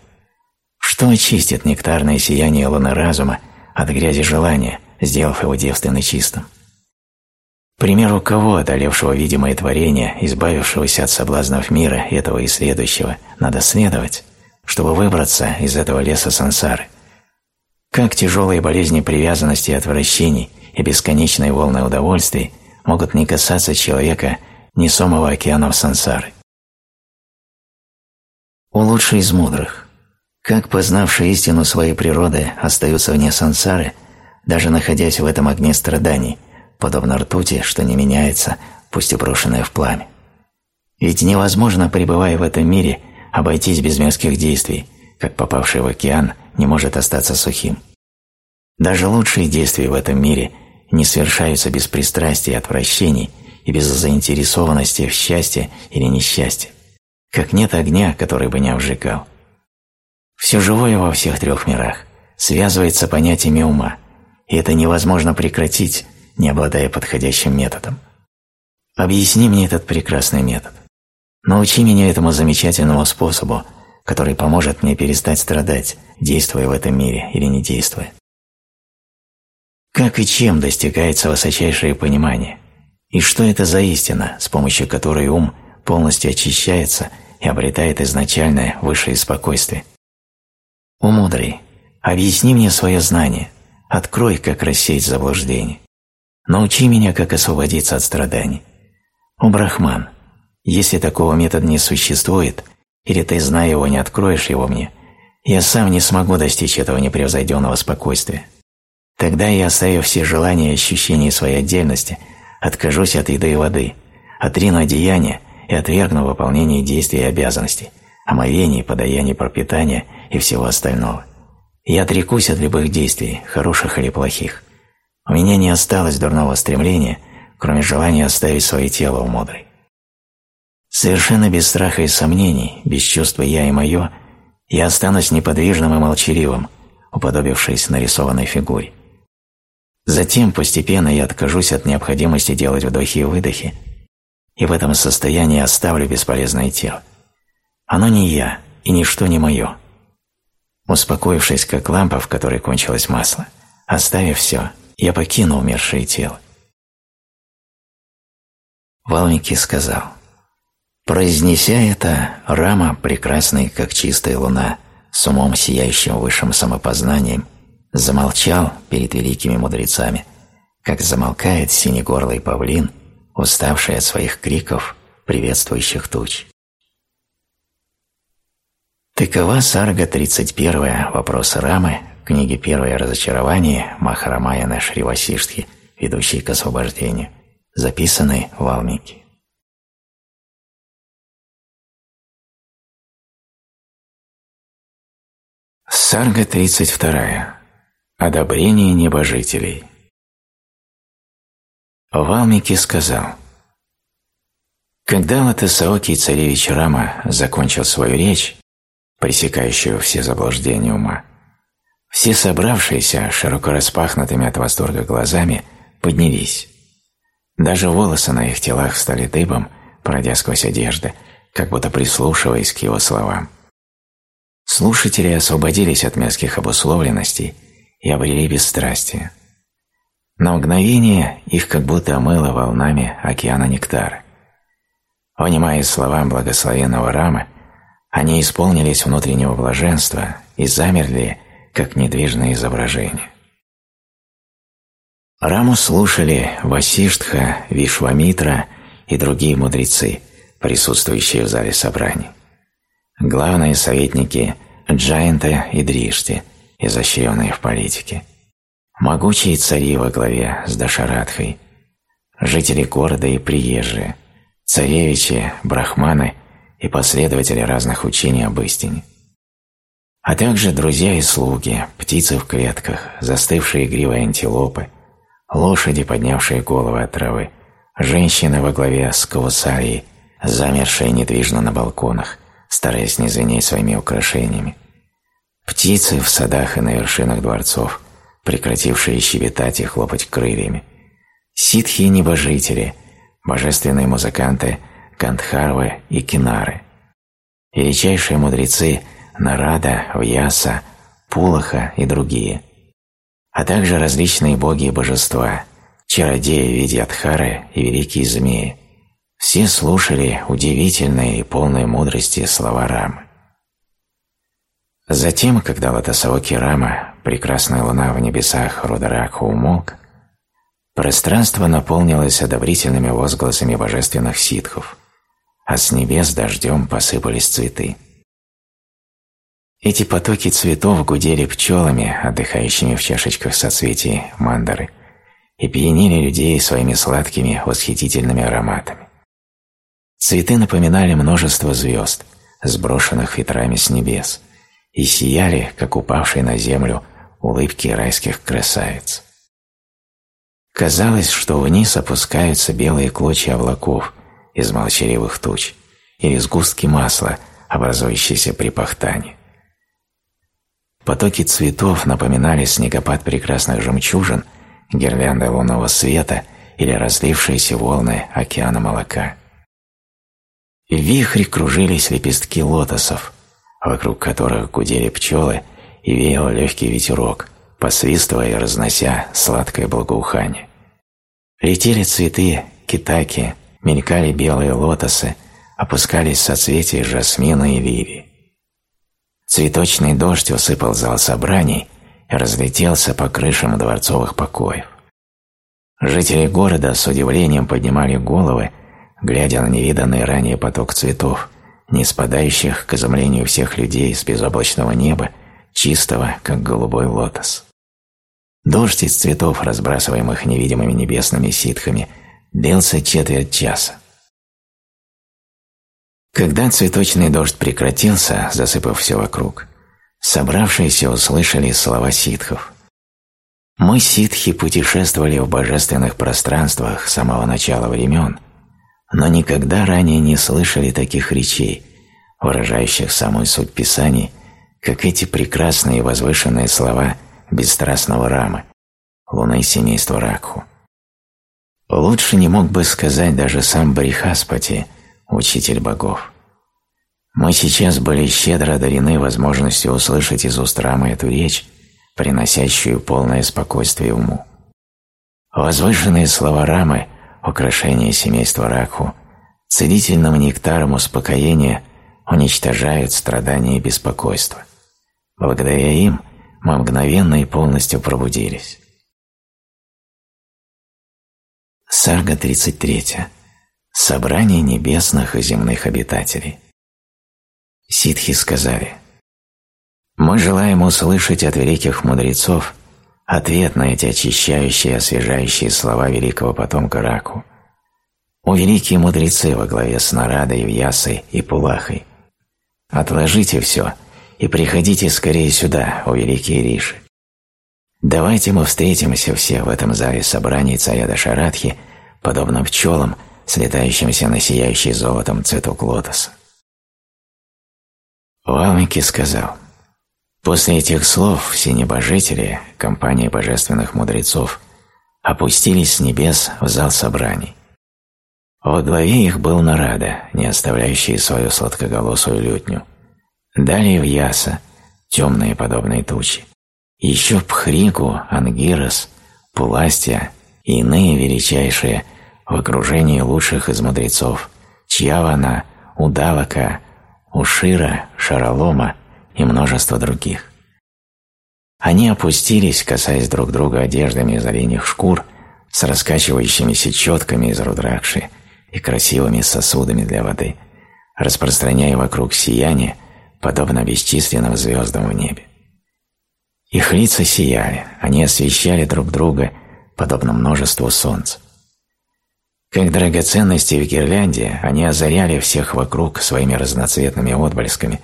Что очистит нектарное сияние луны разума от грязи желания, сделав его девственно чистым? примеру кого, одолевшего видимое творение, избавившегося от соблазнов мира этого и следующего, надо следовать, чтобы выбраться из этого леса сансары? Как тяжелые болезни привязанности и отвращений и бесконечные волны удовольствий могут не касаться человека, несомого океаном сансары? У лучший из мудрых, как познавшие истину своей природы остаются вне сансары, даже находясь в этом огне страданий – подобно ртути, что не меняется, пусть и брошенная в пламя. Ведь невозможно, пребывая в этом мире, обойтись без мерзких действий, как попавший в океан не может остаться сухим. Даже лучшие действия в этом мире не совершаются без пристрастия и отвращений и без заинтересованности в счастье или несчастье, как нет огня, который бы не обжигал. Все живое во всех трех мирах связывается понятиями ума, и это невозможно прекратить, не обладая подходящим методом. Объясни мне этот прекрасный метод. Научи меня этому замечательному способу, который поможет мне перестать страдать, действуя в этом мире или не действуя. Как и чем достигается высочайшее понимание? И что это за истина, с помощью которой ум полностью очищается и обретает изначальное высшее спокойствие? О мудрый, объясни мне свое знание, открой, как рассеять заблуждение. Научи меня, как освободиться от страданий. О, Брахман, если такого метода не существует, или ты, зная его, не откроешь его мне, я сам не смогу достичь этого непревзойденного спокойствия. Тогда я, оставив все желания и ощущения своей отдельности, откажусь от еды и воды, отрину одеяния и отвергну выполнение действий и обязанностей, омовений, подаяний пропитания и всего остального. Я отрекусь от любых действий, хороших или плохих. У меня не осталось дурного стремления, кроме желания оставить свое тело у мудрой. Совершенно без страха и сомнений, без чувства «я» и «моё», я останусь неподвижным и молчаливым, уподобившись нарисованной фигуре. Затем постепенно я откажусь от необходимости делать вдохи и выдохи, и в этом состоянии оставлю бесполезное тело. Оно не я, и ничто не мое. Успокоившись, как лампа, в которой кончилось масло, оставив все, я покину умершее тело. Валмики сказал, произнеся это, Рама, прекрасный, как чистая луна, с умом сияющим высшим самопознанием, замолчал перед великими мудрецами, как замолкает синегорлый павлин, уставший от своих криков, приветствующих туч. Такова сарга 31 вопроса Рамы книги «Первое разочарование» Махарамаяна Шривасиштхи, ведущей к освобождению, записанной в Валмики. Сарга 32. Одобрение небожителей. Валмики сказал, Когда Латесаоки царевич Рама закончил свою речь, пресекающую все заблуждения ума, все собравшиеся, широко распахнутыми от восторга глазами, поднялись. Даже волосы на их телах стали дыбом, пройдя сквозь одежды, как будто прислушиваясь к его словам. Слушатели освободились от мерзких обусловленностей и обрели бесстрастие. На мгновение их как будто омыло волнами океана нектара. Внимая словам благословенного Рамы, они исполнились внутреннего блаженства и замерли, как недвижное изображение. Раму слушали Васиштха, Вишвамитра и другие мудрецы, присутствующие в зале собраний. Главные советники Джайнта и Дришти, изощренные в политике. Могучие цари во главе с Дашарадхой, жители города и приезжие, царевичи, брахманы и последователи разных учений об истине. А также друзья и слуги, птицы в клетках, застывшие игривые антилопы, лошади, поднявшие головы от травы, женщины во главе с кавусарией, замершие недвижно на балконах, стараясь не звенеть своими украшениями, птицы в садах и на вершинах дворцов, прекратившие щебетать и хлопать крыльями, ситхи – небожители, божественные музыканты Гандхарвы и Кинары, величайшие мудрецы Нарада, Вьяса, Пулаха и другие, а также различные боги и божества, чародеи в виде Адхары и великие змеи. Все слушали удивительные и полные мудрости слова Рамы. Затем, когда Латасавоки Рама, прекрасная луна в небесах Рударакха умолк, пространство наполнилось одобрительными возгласами божественных ситхов, а с небес дождем посыпались цветы. Эти потоки цветов гудели пчелами, отдыхающими в чашечках соцветий мандары, и пьянили людей своими сладкими, восхитительными ароматами. Цветы напоминали множество звезд, сброшенных ветрами с небес, и сияли, как упавшие на землю улыбки райских красавиц. Казалось, что вниз опускаются белые клочья облаков из молчаливых туч или сгустки масла, образующиеся при пахтании. Потоки цветов напоминали снегопад прекрасных жемчужин, гирлянды лунного света или разлившиеся волны океана молока. В вихре кружились лепестки лотосов, вокруг которых гудели пчелы и веял легкий ветерок, посвистывая и разнося сладкое благоухание. Летели цветы, китаки, мелькали белые лотосы, опускались соцветия жасмина и лилии. Цветочный дождь усыпал зал собраний и разлетелся по крышам дворцовых покоев. Жители города с удивлением поднимали головы, глядя на невиданный ранее поток цветов, не спадающих к изумлению всех людей с безоблачного неба, чистого, как голубой лотос. Дождь из цветов, разбрасываемых невидимыми небесными ситхами, длился четверть часа. Когда цветочный дождь прекратился, засыпав все вокруг, собравшиеся услышали слова ситхов. Мы, ситхи, путешествовали в божественных пространствах с самого начала времен – но никогда ранее не слышали таких речей, выражающих самую суть Писаний, как эти прекрасные возвышенные слова бесстрастного Рамы, луны семейства Ракху. Лучше не мог бы сказать даже сам Брихаспати, учитель богов. Мы сейчас были щедро одарены возможностью услышать из уст Рамы эту речь, приносящую полное спокойствие уму. Возвышенные слова Рамы – украшение семейства Ракху, целительным нектаром успокоения уничтожают страдания и беспокойство. Благодаря им мы мгновенно и полностью пробудились. Сарга 33. Собрание небесных и земных обитателей. Ситхи сказали, «Мы желаем услышать от великих мудрецов ответ на эти очищающие и освежающие слова великого потомка Раку. О великие мудрецы во главе с Нарадой, Вьясой и Пулахой! Отложите все и приходите скорее сюда, о великие Риши. Давайте мы встретимся все в этом зале собраний царя Дашарадхи, подобно пчелам, слетающимся на сияющий золотом цветок лотоса. Валмики сказал – После этих слов все небожители, компания божественных мудрецов, опустились с небес в зал собраний. Во главе их был Нарада, не оставляющий свою сладкоголосую лютню. Далее в Яса, темные подобные тучи. Еще Пхригу, Ангирос, Пуластия и иные величайшие в окружении лучших из мудрецов Чьявана, Удавака, Ушира, Шаралома и множество других. Они опустились, касаясь друг друга одеждами из оленьих шкур, с раскачивающимися четками из рудракши и красивыми сосудами для воды, распространяя вокруг сияние, подобно бесчисленным звездам в небе. Их лица сияли, они освещали друг друга, подобно множеству солнц. Как драгоценности в гирлянде, они озаряли всех вокруг своими разноцветными отблесками,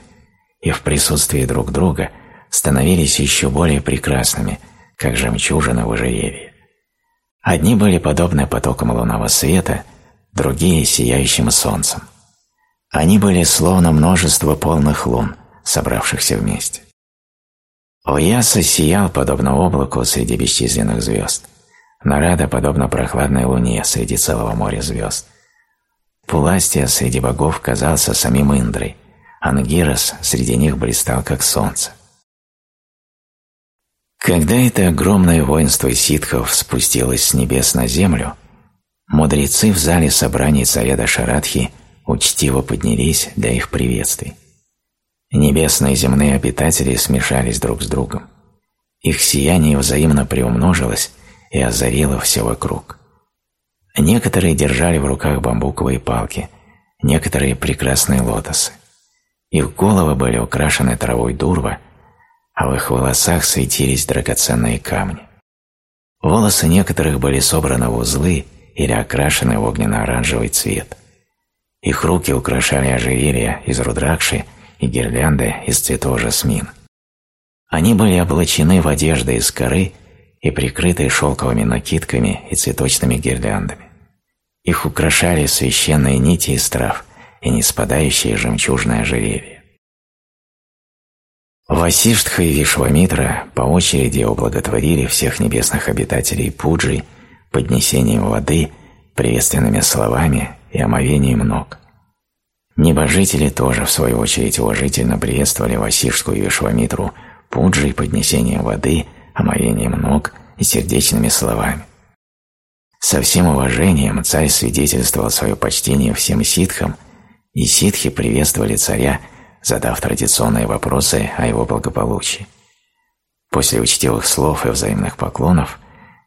и в присутствии друг друга становились еще более прекрасными, как жемчужина в ожерелье. Одни были подобны потокам лунного света, другие – сияющим солнцем. Они были словно множество полных лун, собравшихся вместе. Вьяса сиял подобно облаку среди бесчисленных звезд. Нарада подобно прохладной луне среди целого моря звезд. Пуластия среди богов казался самим Индрой, Ангирос среди них блистал как солнце. Когда это огромное воинство ситхов спустилось с небес на землю, мудрецы в зале собраний царя Дашарадхи учтиво поднялись для их приветствий. Небесные и земные обитатели смешались друг с другом. Их сияние взаимно приумножилось и озарило все вокруг. Некоторые держали в руках бамбуковые палки, некоторые – прекрасные лотосы. Их головы были украшены травой дурва, а в их волосах светились драгоценные камни. Волосы некоторых были собраны в узлы или окрашены в огненно-оранжевый цвет. Их руки украшали ожерелья из рудракши и гирлянды из цветов жасмин. Они были облачены в одежды из коры и прикрыты шелковыми накидками и цветочными гирляндами. Их украшали священные нити из трав и не спадающие жемчужное ожерелье. Васиштха и Вишвамитра по очереди ублаготворили всех небесных обитателей Пуджи поднесением воды, приветственными словами и омовением ног. Небожители тоже, в свою очередь, уважительно приветствовали Васиштху и Вишвамитру Пуджи поднесением воды, омовением ног и сердечными словами. Со всем уважением царь свидетельствовал свое почтение всем ситхам, и ситхи приветствовали царя – задав традиционные вопросы о его благополучии. После учтивых слов и взаимных поклонов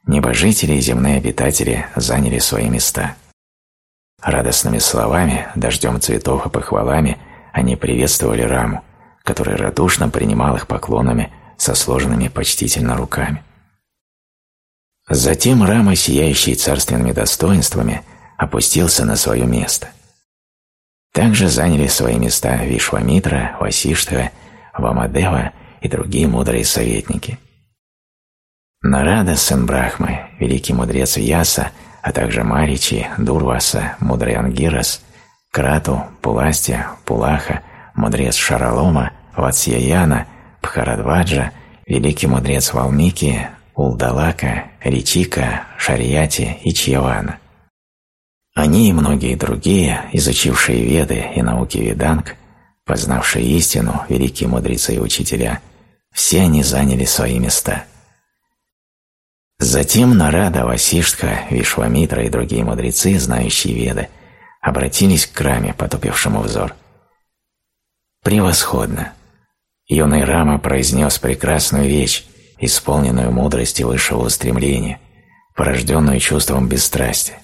небожители и земные обитатели заняли свои места. Радостными словами, дождем цветов и похвалами они приветствовали Раму, который радушно принимал их поклонами со сложенными почтительно руками. Затем Рама, сияющий царственными достоинствами, опустился на свое место. Также заняли свои места Вишвамитра, Васиштха, Вамадева и другие мудрые советники. Нарада, сын Брахмы, великий мудрец Вьяса, а также Маричи, Дурваса, мудрый Ангирас, Крату, Пуластия, Пулаха, мудрец Шаралома, Ватсьяяна, Пхарадваджа, великий мудрец Валмики, Улдалака, Ричика, Шарияти и Чьявана – они и многие другие, изучившие веды и науки веданг, познавшие истину, великие мудрецы и учителя, все они заняли свои места. Затем Нарада, Васиштха, Вишвамитра и другие мудрецы, знающие веды, обратились к Раме, потупившему взор. «Превосходно!» Юный Рама произнес прекрасную речь, исполненную мудрости высшего устремления, порожденную чувством бесстрастия.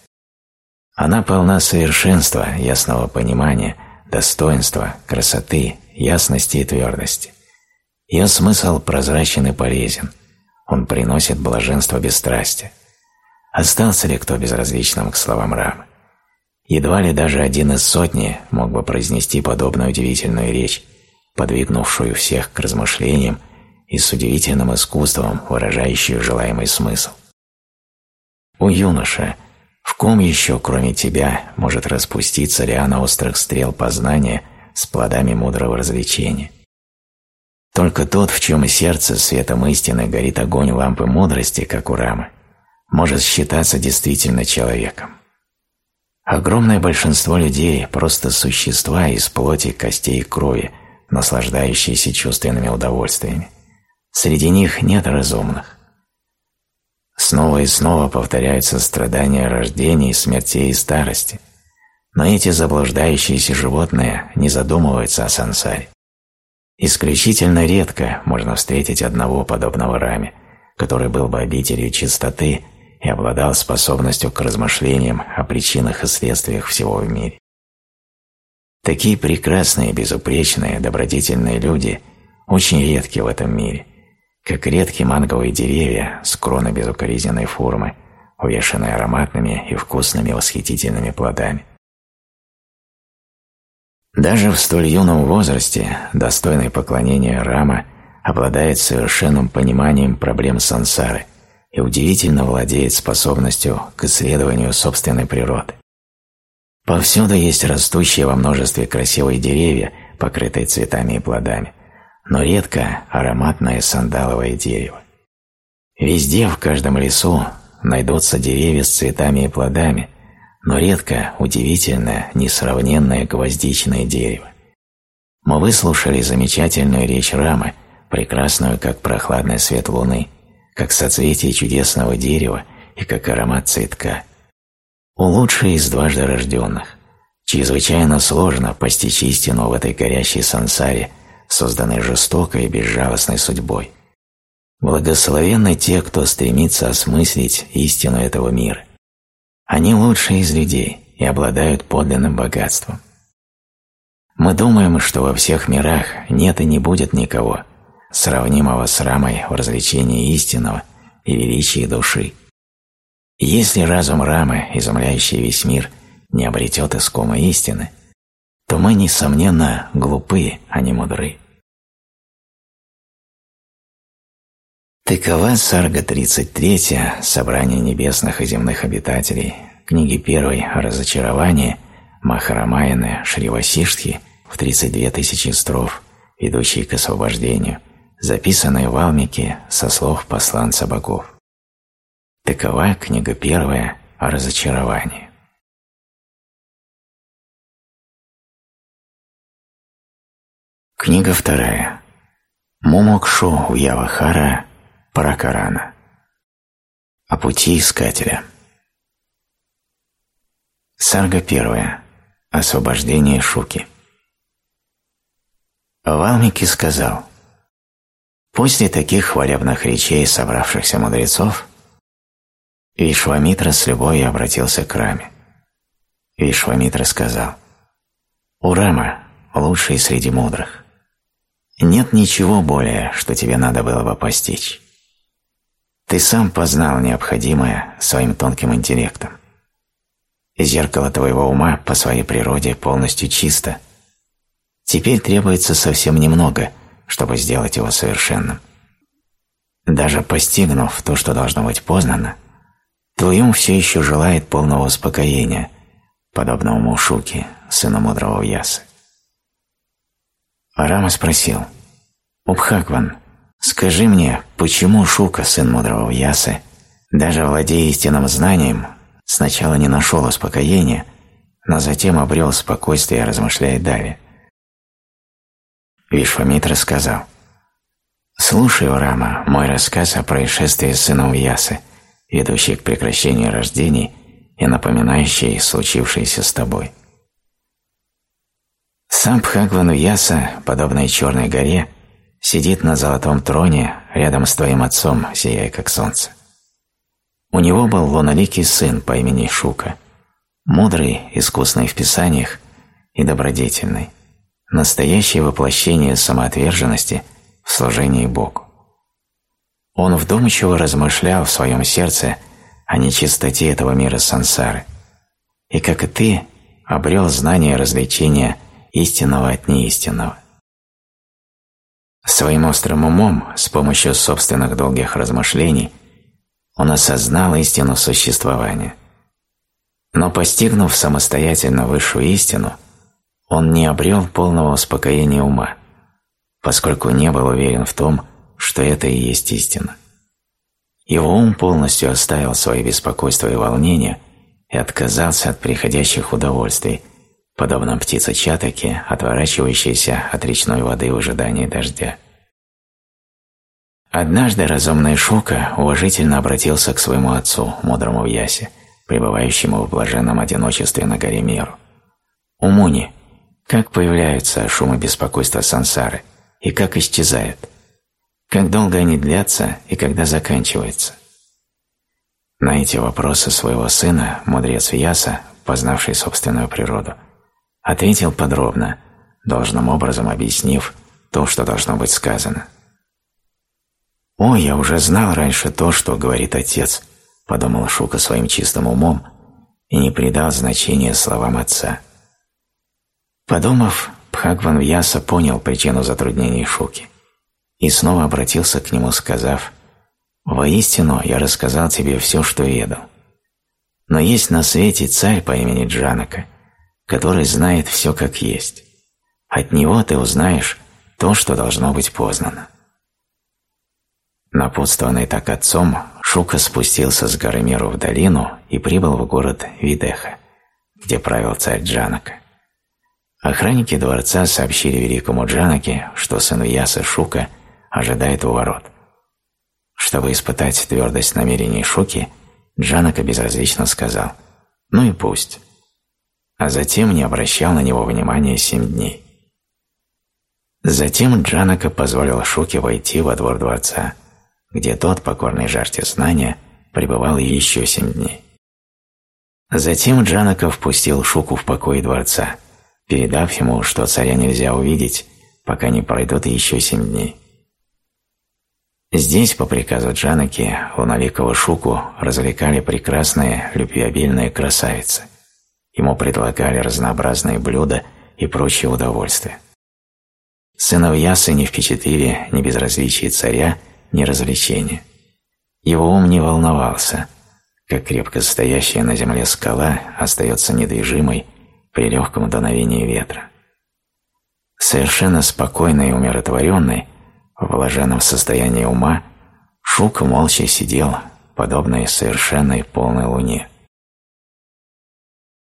Она полна совершенства, ясного понимания, достоинства, красоты, ясности и твердости. Ее смысл прозрачен и полезен. Он приносит блаженство бесстрастия. Остался ли кто безразличным к словам Рамы? Едва ли даже один из сотни мог бы произнести подобную удивительную речь, подвигнувшую всех к размышлениям и с удивительным искусством выражающую желаемый смысл. У юноша – в ком еще, кроме тебя, может распуститься лиана острых стрел познания с плодами мудрого развлечения? Только тот, в чем сердце светом истины горит огонь лампы мудрости, как у Рамы, может считаться действительно человеком. Огромное большинство людей – просто существа из плоти, костей и крови, наслаждающиеся чувственными удовольствиями. Среди них нет разумных. Снова и снова повторяются страдания рождения, смертей и старости. Но эти заблуждающиеся животные не задумываются о сансаре. Исключительно редко можно встретить одного подобного раме, который был бы обителью чистоты и обладал способностью к размышлениям о причинах и следствиях всего в мире. Такие прекрасные, безупречные, добродетельные люди очень редки в этом мире – как редкие манговые деревья с кроной безукоризненной формы, увешанные ароматными и вкусными восхитительными плодами. Даже в столь юном возрасте достойный поклонения Рама обладает совершенным пониманием проблем сансары и удивительно владеет способностью к исследованию собственной природы. Повсюду есть растущие во множестве красивые деревья, покрытые цветами и плодами, но редко ароматное сандаловое дерево. Везде, в каждом лесу, найдутся деревья с цветами и плодами, но редко удивительное, несравненное гвоздичное дерево. Мы выслушали замечательную речь Рамы, прекрасную, как прохладный свет луны, как соцветие чудесного дерева и как аромат цветка. У лучшей из дважды рожденных. Чрезвычайно сложно постичь истину в этой горящей сансаре, созданной жестокой и безжалостной судьбой. Благословенны те, кто стремится осмыслить истину этого мира. Они лучшие из людей и обладают подлинным богатством. Мы думаем, что во всех мирах нет и не будет никого, сравнимого с рамой в развлечении истинного и величии души. если разум рамы, изумляющий весь мир, не обретет искомой истины, то мы, несомненно, глупы, а не мудры. Такова сарга 33, собрание небесных и земных обитателей, книги первой «Разочарование», Махарамаяны Шривасиштхи в 32 тысячи строф, ведущие к освобождению, записанные в Алмике со слов посланца богов. Такова книга первая о разочаровании. Книга вторая. Мумокшу Явахара Паракарана. О пути искателя. Сарга первая. Освобождение Шуки. Валмики сказал, после таких хвалебных речей собравшихся мудрецов, Вишвамитра с любовью обратился к Раме. Вишвамитра сказал, «У Рама, лучший среди мудрых, нет ничего более, что тебе надо было бы постичь. Ты сам познал необходимое своим тонким интеллектом. Зеркало твоего ума по своей природе полностью чисто. Теперь требуется совсем немного, чтобы сделать его совершенным. Даже постигнув то, что должно быть познано, твой ум все еще желает полного успокоения, подобного Мушуке, сыну мудрого Ясы. Рама спросил, «Убхакван, Скажи мне, почему Шука, сын мудрого Ясы, даже владея истинным знанием, сначала не нашел успокоения, но затем обрел спокойствие, размышляя далее? Вишвамитра сказал, «Слушай, Рама, мой рассказ о происшествии с сыном Ясы, ведущий к прекращению рождений и напоминающий случившееся с тобой». Сам Бхагван Яса, подобный Черной горе, сидит на золотом троне рядом с твоим отцом, сияя как солнце. У него был луноликий сын по имени Шука, мудрый, искусный в писаниях и добродетельный, настоящее воплощение самоотверженности в служении Богу. Он вдумчиво размышлял в своем сердце о нечистоте этого мира сансары, и, как и ты, обрел знание развлечения истинного от неистинного. Своим острым умом, с помощью собственных долгих размышлений, он осознал истину существования. Но постигнув самостоятельно высшую истину, он не обрел полного успокоения ума, поскольку не был уверен в том, что это и есть истина. Его ум полностью оставил свои беспокойства и волнения и отказался от приходящих удовольствий – подобно птице чатаке, отворачивающейся от речной воды в ожидании дождя. Однажды разумный Шука уважительно обратился к своему отцу, мудрому в Ясе, пребывающему в блаженном одиночестве на горе Меру. «Умуни, как появляются шумы беспокойства сансары и как исчезают? Как долго они длятся и когда заканчиваются?» На эти вопросы своего сына мудрец Вьяса, познавший собственную природу, ответил подробно, должным образом объяснив то, что должно быть сказано. «О, я уже знал раньше то, что говорит отец», – подумал Шука своим чистым умом и не придал значения словам отца. Подумав, Бхагван Вьяса понял причину затруднений Шуки и снова обратился к нему, сказав, «Воистину я рассказал тебе все, что ведал. Но есть на свете царь по имени Джанака – который знает все как есть. От него ты узнаешь, то, что должно быть познано. Напутствованный так отцом, Шука спустился с горы Миру в долину и прибыл в город Видеха, где правил царь Джанака. Охранники дворца сообщили великому Джанаке, что сын Вьяса Шука ожидает у ворот. Чтобы испытать твердость намерений Шуки, Джанака безразлично сказал «Ну и пусть», а затем не обращал на него внимания семь дней. Затем Джанака позволил Шуке войти во двор дворца, где тот, покорный жажде знания, пребывал еще семь дней. Затем Джанака впустил Шуку в покой дворца, передав ему, что царя нельзя увидеть, пока не пройдут еще семь дней. Здесь, по приказу Джанаки, луновикого Шуку развлекали прекрасные, любвеобильные красавицы. Ему предлагали разнообразные блюда и прочие удовольствия. Сыновьясы не впечатлили ни безразличие царя, ни развлечения. Его ум не волновался, как крепко стоящая на земле скала остается недвижимой при легком дуновении ветра. Совершенно спокойный и умиротворенный, в блаженном состоянии ума, Шук молча сидел, подобный совершенной полной луне.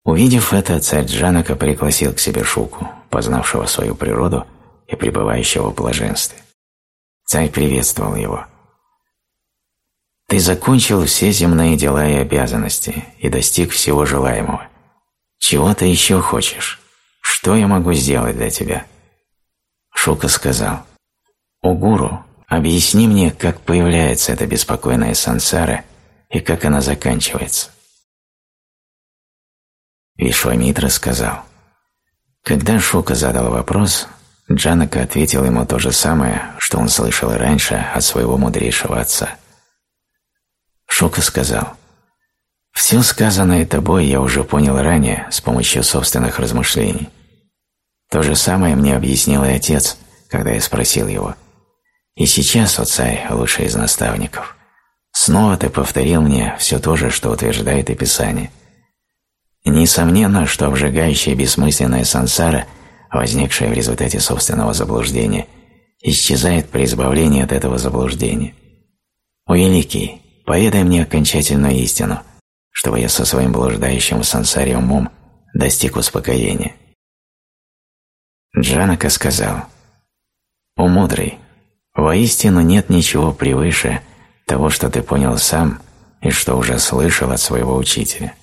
Увидев это, царь Джанака пригласил к себе Шуку, познавшего свою природу и пребывающего в блаженстве. Царь приветствовал его. «Ты закончил все земные дела и обязанности и достиг всего желаемого. Чего ты еще хочешь? Что я могу сделать для тебя?» Шука сказал, «О гуру, объясни мне, как появляется эта беспокойная сансара и как она заканчивается». Вишвамитра сказал, когда Шука задал вопрос, Джанака ответил ему то же самое, что он слышал раньше от своего мудрейшего отца. Шука сказал, «Все сказанное тобой я уже понял ранее с помощью собственных размышлений. То же самое мне объяснил и отец, когда я спросил его – и сейчас, о царь, лучший из наставников, снова ты повторил мне все то же, что утверждает и Писание. Несомненно, что обжигающая бессмысленная сансара, возникшая в результате собственного заблуждения, исчезает при избавлении от этого заблуждения. О Великий, поведай мне окончательную истину, чтобы я со своим блуждающим в сансаре умом достиг успокоения. Джанака сказал, «О мудрый, Воистину нет ничего превыше того, что ты понял сам и что уже слышал от своего учителя.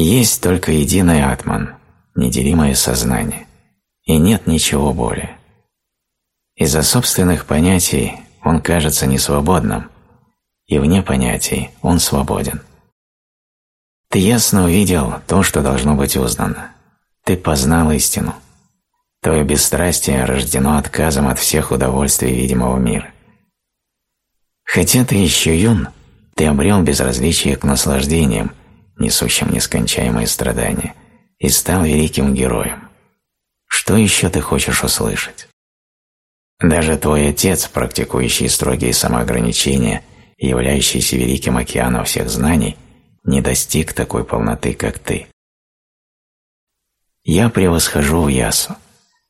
Есть только единый атман, неделимое сознание, и нет ничего более. Из-за собственных понятий он кажется несвободным, и вне понятий он свободен. Ты ясно увидел то, что должно быть узнано. Ты познал истину. Твое бесстрастие рождено отказом от всех удовольствий видимого мира. Хотя ты еще юн, ты обрел безразличие к наслаждениям, несущим нескончаемые страдания, и стал великим героем. Что еще ты хочешь услышать? Даже твой отец, практикующий строгие самоограничения являющийся великим океаном всех знаний, не достиг такой полноты, как ты. Я превосхожу в Ясу,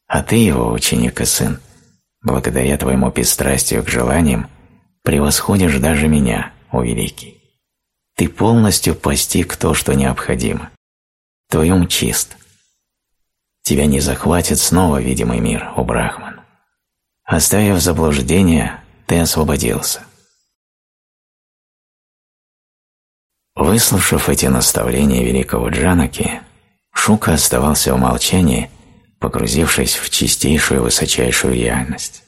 а ты его ученик и сын, благодаря твоему пристрастию к желаниям, превосходишь даже меня, о великий. Ты полностью постиг то, что необходимо. Твой ум чист. Тебя не захватит снова видимый мир, о Брахман. Оставив заблуждение, ты освободился. Выслушав эти наставления великого Джанаки, Шука оставался в молчании погрузившись в чистейшую высочайшую реальность.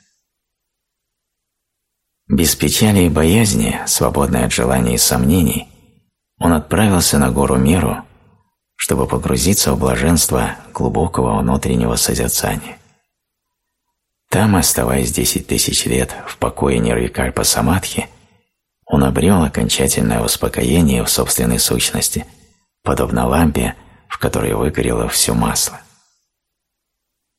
Без печали и боязни, свободный от желаний и сомнений, он отправился на гору миру, чтобы погрузиться в блаженство глубокого внутреннего созерцания. Там, оставаясь десять тысяч лет в покое Нирвикальпа Самадхи, он обрел окончательное успокоение в собственной сущности, подобно лампе, в которой выгорело все масло.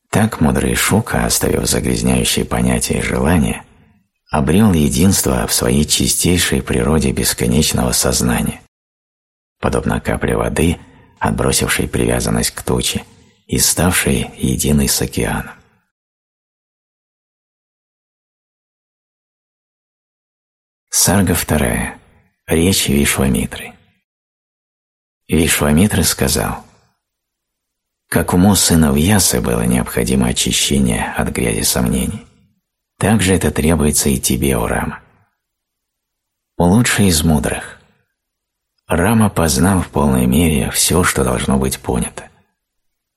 Так мудрый Шука, оставив загрязняющие понятия и желания, обрел единство в своей чистейшей природе бесконечного сознания, подобно капле воды, отбросившей привязанность к туче и ставшей единой с океаном. Сарга вторая. Речь Вишвамитры. Вишвамитра сказал, «Как уму сына Вьясы было необходимо очищение от грязи сомнений, так же это требуется и тебе, Урама. Лучший из мудрых, Рама познал в полной мере все, что должно быть понято.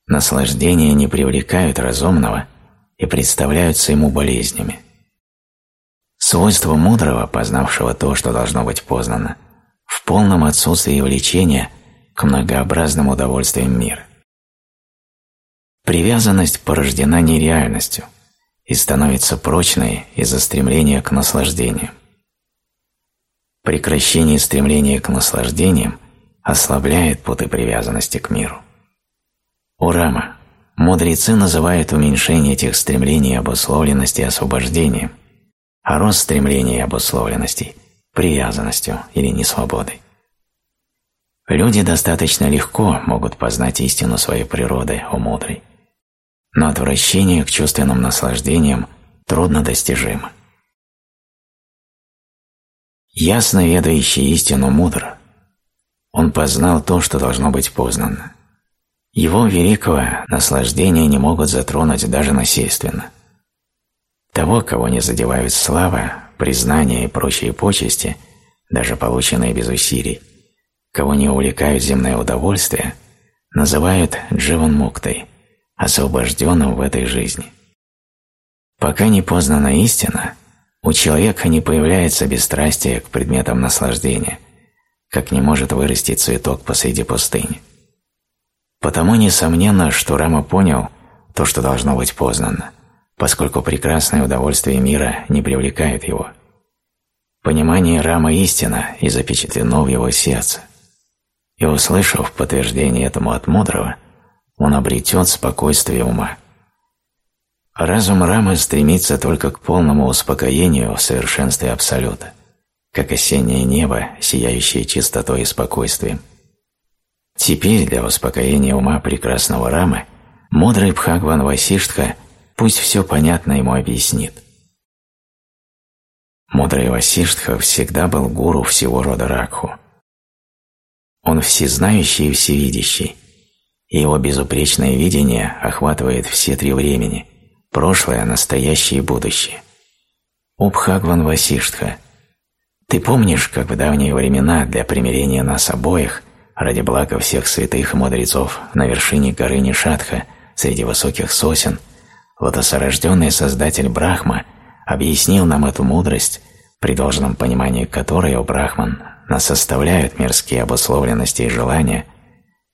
Наслаждения не привлекают разумного и представляются ему болезнями. Свойство мудрого, познавшего то, что должно быть познано, в полном отсутствии влечения к многообразным удовольствиям мира. Привязанность порождена нереальностью и становится прочной из-за стремления к наслаждению. Прекращение стремления к наслаждениям ослабляет путы привязанности к миру. Урама, мудрецы называют уменьшение этих стремлений обусловленности освобождением – а рост стремлений и обусловленностей – привязанностью или несвободой. Люди достаточно легко могут познать истину своей природы у мудрой, но отвращение к чувственным наслаждениям трудно достижимо. Ясно ведающий истину мудр, он познал то, что должно быть познано. Его великого наслаждения не могут затронуть даже насильственно – того, кого не задевают слава, признание и прочие почести, даже полученные без усилий, кого не увлекают земное удовольствие, называют дживан муктой, освобожденным в этой жизни. Пока не познана истина, у человека не появляется бесстрастие к предметам наслаждения, как не может вырасти цветок посреди пустыни. Потому несомненно, что Рама понял то, что должно быть познано, поскольку прекрасное удовольствие мира не привлекает его. Понимание Рама истина и запечатлено в его сердце. И услышав подтверждение этому от мудрого, он обретет спокойствие ума. Разум Рамы стремится только к полному успокоению в совершенстве Абсолюта, как осеннее небо, сияющее чистотой и спокойствием. Теперь для успокоения ума прекрасного Рамы мудрый Бхагван Васиштха – Пусть все понятно ему объяснит. Мудрый Васиштха всегда был гуру всего рода Ракху. Он всезнающий и всевидящий, и его безупречное видение охватывает все три времени – прошлое, настоящее и будущее. Убхагван Васиштха, ты помнишь, как в давние времена для примирения нас обоих, ради блага всех святых и мудрецов на вершине горы Нишатха среди высоких сосен – лотосорожденный Создатель Брахма объяснил нам эту мудрость, при должном понимании которой у Брахман нас составляют мирские обусловленности и желания,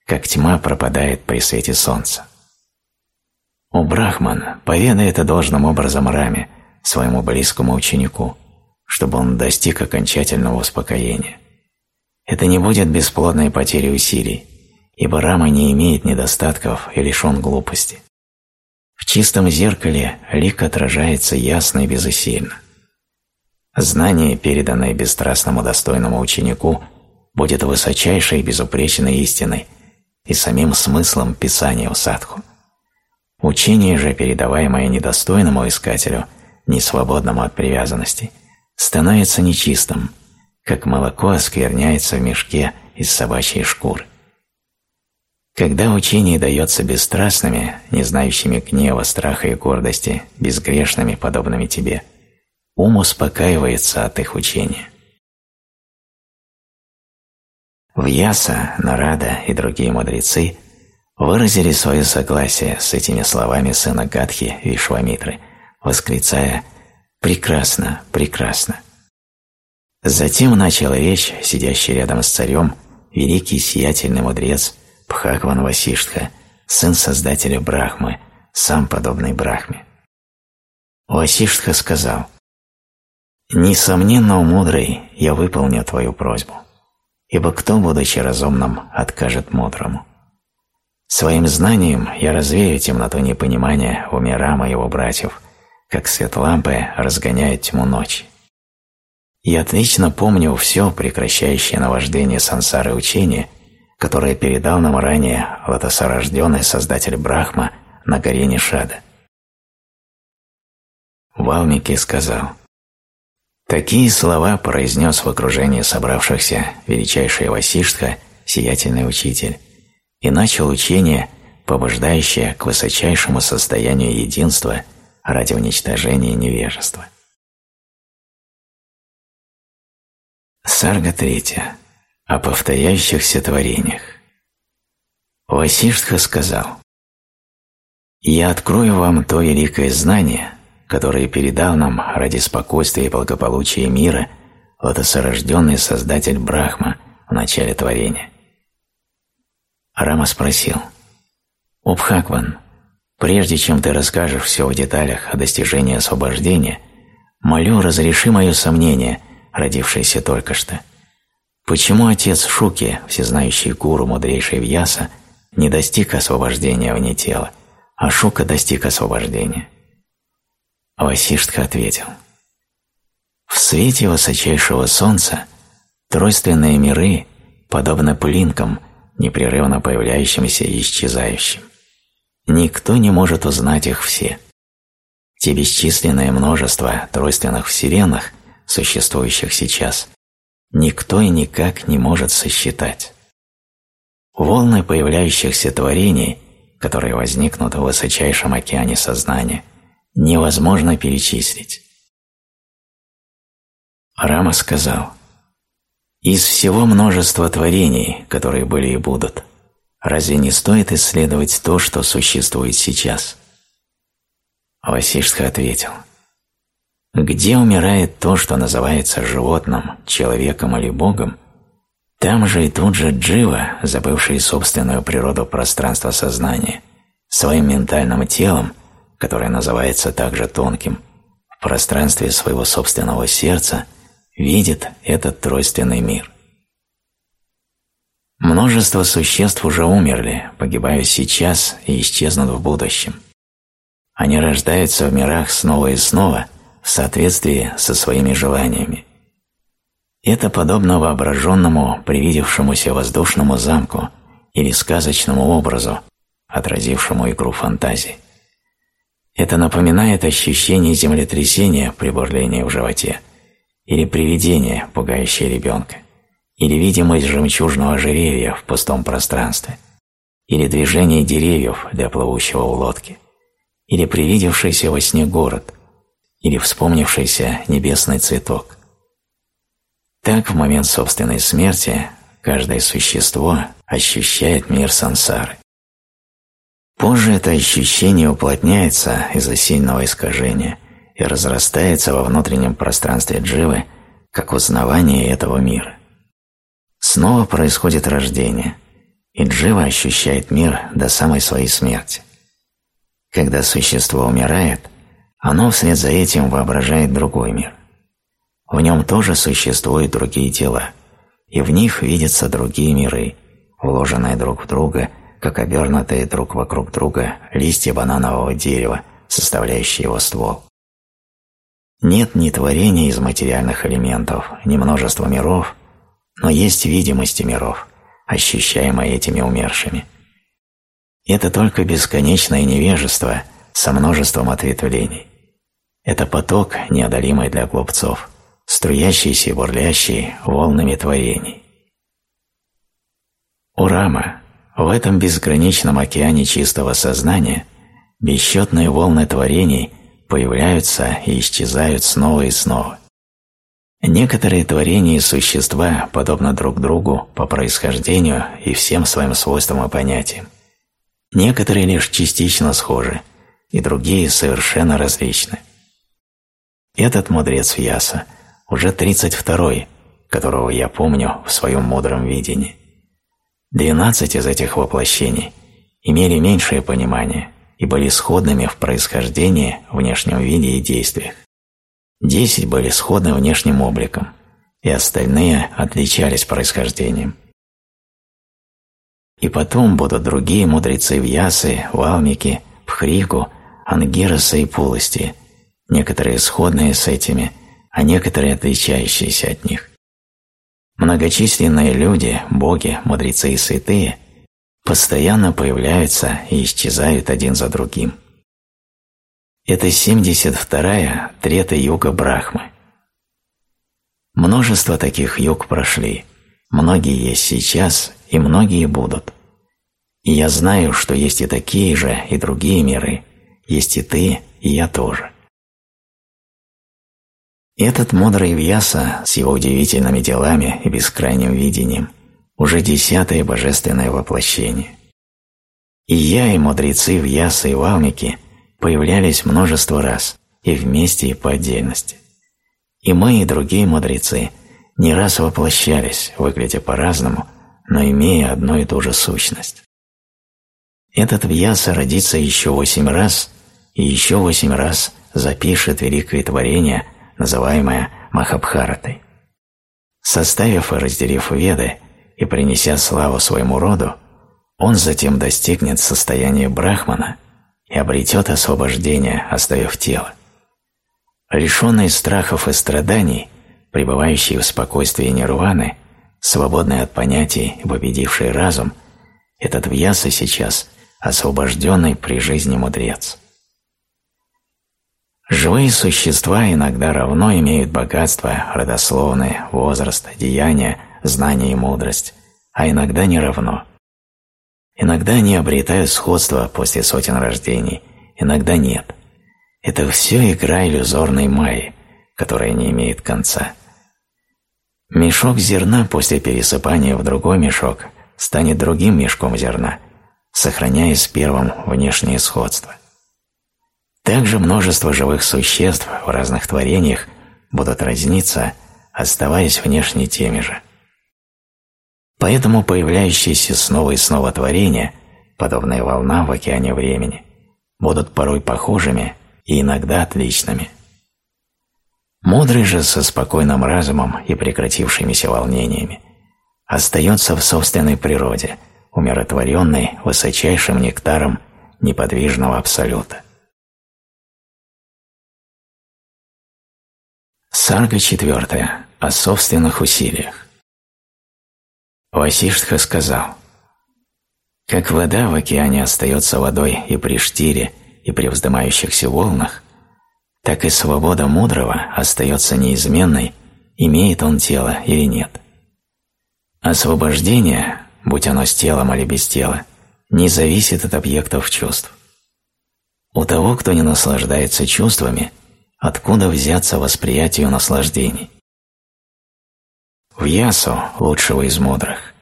как тьма пропадает при свете солнца. У Брахман поведай это должным образом Раме, своему близкому ученику, чтобы он достиг окончательного успокоения. Это не будет бесплодной потерей усилий, ибо Рама не имеет недостатков и лишен глупости. В чистом зеркале лик отражается ясно и безусильно. Знание, переданное бесстрастному достойному ученику, будет высочайшей безупречной истиной и самим смыслом Писания в садху. Учение же, передаваемое недостойному искателю, несвободному от привязанности, становится нечистым, как молоко оскверняется в мешке из собачьей шкуры. Когда учение дается бесстрастными, не знающими гнева, страха и гордости, безгрешными, подобными тебе, ум успокаивается от их учения. Вьяса, Нарада и другие мудрецы выразили свое согласие с этими словами сына Гадхи Вишвамитры, восклицая «Прекрасно, прекрасно». Затем начал речь, сидящий рядом с царем, великий сиятельный мудрец – Бхагван Васиштха, сын создателя Брахмы, сам подобный Брахме. Васиштха сказал, «Несомненно, мудрый, я выполню твою просьбу, ибо кто, будучи разумным, откажет мудрому? Своим знанием я развею темноту непонимания в уме Рама и его братьев, как свет лампы разгоняет тьму ночи. Я отлично помню все прекращающее наваждение сансары учения – которое передал нам ранее лотосорожденный создатель Брахма на горе Нишада. Валмики сказал, Такие слова произнес в окружении собравшихся величайший Васиштха, сиятельный учитель, и начал учение, побуждающее к высочайшему состоянию единства ради уничтожения невежества. Сарга третья. О повторяющихся творениях. Васиштха сказал, «Я открою вам то великое знание, которое передал нам ради спокойствия и благополучия мира лотосорожденный Создатель Брахма в начале творения». Рама спросил, «Убхакван, прежде чем ты расскажешь все в деталях о достижении освобождения, молю, разреши мое сомнение, родившееся только что». Почему отец Шуки, всезнающий гуру, мудрейший Вьяса, не достиг освобождения вне тела, а Шука достиг освобождения? Васиштха ответил. В свете высочайшего солнца тройственные миры подобны пылинкам, непрерывно появляющимся и исчезающим. Никто не может узнать их все. Те бесчисленное множество тройственных вселенных, существующих сейчас, никто и никак не может сосчитать. Волны появляющихся творений, которые возникнут в высочайшем океане сознания, невозможно перечислить. Рама сказал, «Из всего множества творений, которые были и будут, разве не стоит исследовать то, что существует сейчас?» Васиштха ответил, где умирает то, что называется животным, человеком или богом, там же и тут же Джива, забывший собственную природу пространства сознания, своим ментальным телом, которое называется также тонким, в пространстве своего собственного сердца видит этот тройственный мир. Множество существ уже умерли, погибают сейчас и исчезнут в будущем. Они рождаются в мирах снова и снова – в соответствии со своими желаниями. Это подобно воображенному, привидевшемуся воздушному замку или сказочному образу, отразившему игру фантазии. Это напоминает ощущение землетрясения при бурлении в животе, или привидение, пугающее ребенка, или видимость жемчужного ожерелья в пустом пространстве, или движение деревьев для плывущего в лодке, или привидевшийся во сне город, или вспомнившийся небесный цветок. Так в момент собственной смерти каждое существо ощущает мир сансары. Позже это ощущение уплотняется из-за сильного искажения и разрастается во внутреннем пространстве дживы, как узнавание этого мира. Снова происходит рождение, и джива ощущает мир до самой своей смерти. Когда существо умирает – оно вслед за этим воображает другой мир. В нем тоже существуют другие тела, и в них видятся другие миры, вложенные друг в друга, как обернутые друг вокруг друга листья бананового дерева, составляющие его ствол. Нет ни творения из материальных элементов, ни множества миров, но есть видимости миров, ощущаемые этими умершими. Это только бесконечное невежество со множеством ответвлений. Это поток, неодолимый для глупцов, струящийся и бурлящий волнами творений. Урама, в этом безграничном океане чистого сознания бесчетные волны творений появляются и исчезают снова и снова. Некоторые творения и существа подобны друг другу по происхождению и всем своим свойствам и понятиям. Некоторые лишь частично схожи, и другие совершенно различны. Этот мудрец Вьяса уже тридцать второй, которого я помню в своем мудром видении. Двенадцать из этих воплощений имели меньшее понимание и были сходными в происхождении, внешнем виде и действиях. Десять были сходны внешним обликом, и остальные отличались происхождением. И потом будут другие мудрецы Вьясы, Валмики, Пхригу, Ангираса и Пулости – некоторые сходные с этими, а некоторые отличающиеся от них. Многочисленные люди, боги, мудрецы и святые постоянно появляются и исчезают один за другим. Это 72-я Трета Юга Брахмы. Множество таких юг прошли, многие есть сейчас и многие будут. И я знаю, что есть и такие же, и другие миры, есть и ты, и я тоже. Этот мудрый Вьяса с его удивительными делами и бескрайним видением уже десятое божественное воплощение. И я, и мудрецы Вьяса и Валмики появлялись множество раз, и вместе, и по отдельности. И мы, и другие мудрецы не раз воплощались, выглядя по-разному, но имея одну и ту же сущность. Этот Вьяса родится еще восемь раз, и еще восемь раз запишет великое творение – называемая Махабхаратой. Составив и разделив Веды и принеся славу своему роду, он затем достигнет состояния Брахмана и обретет освобождение, оставив тело. Лишенный страхов и страданий, пребывающий в спокойствии нирваны, свободный от понятий и победивший разум, этот Вьяса сейчас освобожденный при жизни мудрец. Живые существа иногда равно имеют богатство, родословное, возраст, деяния, знания и мудрость, а иногда не равно. Иногда они обретают сходство после сотен рождений, иногда нет. Это все игра иллюзорной майи, которая не имеет конца. Мешок зерна после пересыпания в другой мешок станет другим мешком зерна, сохраняя с первым внешнее сходство. Также множество живых существ в разных творениях будут разниться, оставаясь внешне теми же. Поэтому появляющиеся снова и снова творения, подобные волнам в океане времени, будут порой похожими и иногда отличными. Мудрый же со спокойным разумом и прекратившимися волнениями остается в собственной природе, умиротворенный высочайшим нектаром неподвижного Абсолюта. Сарга четвертая. О собственных усилиях. Васиштха сказал, «Как вода в океане остается водой и при штире, и при вздымающихся волнах, так и свобода мудрого остается неизменной, имеет он тело или нет. Освобождение, будь оно с телом или без тела, не зависит от объектов чувств. У того, кто не наслаждается чувствами – откуда взяться восприятию наслаждений. В Ясу, лучшего из мудрых,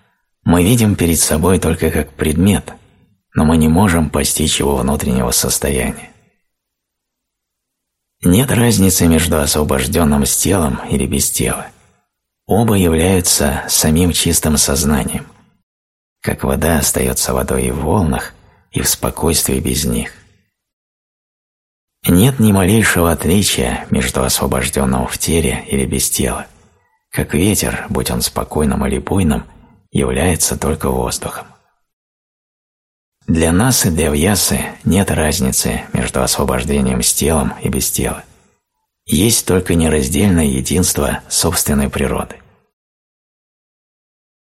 мы видим перед собой только как предмет, но мы не можем постичь его внутреннего состояния. Нет разницы между освобожденным с телом или без тела. Оба являются самим чистым сознанием, как вода остается водой и в волнах, и в спокойствии без них. Нет ни малейшего отличия между освобожденным в теле или без тела, как ветер, будь он спокойным или буйным, является только воздухом. Для нас и для Вьясы нет разницы между освобождением с телом и без тела. Есть только нераздельное единство собственной природы.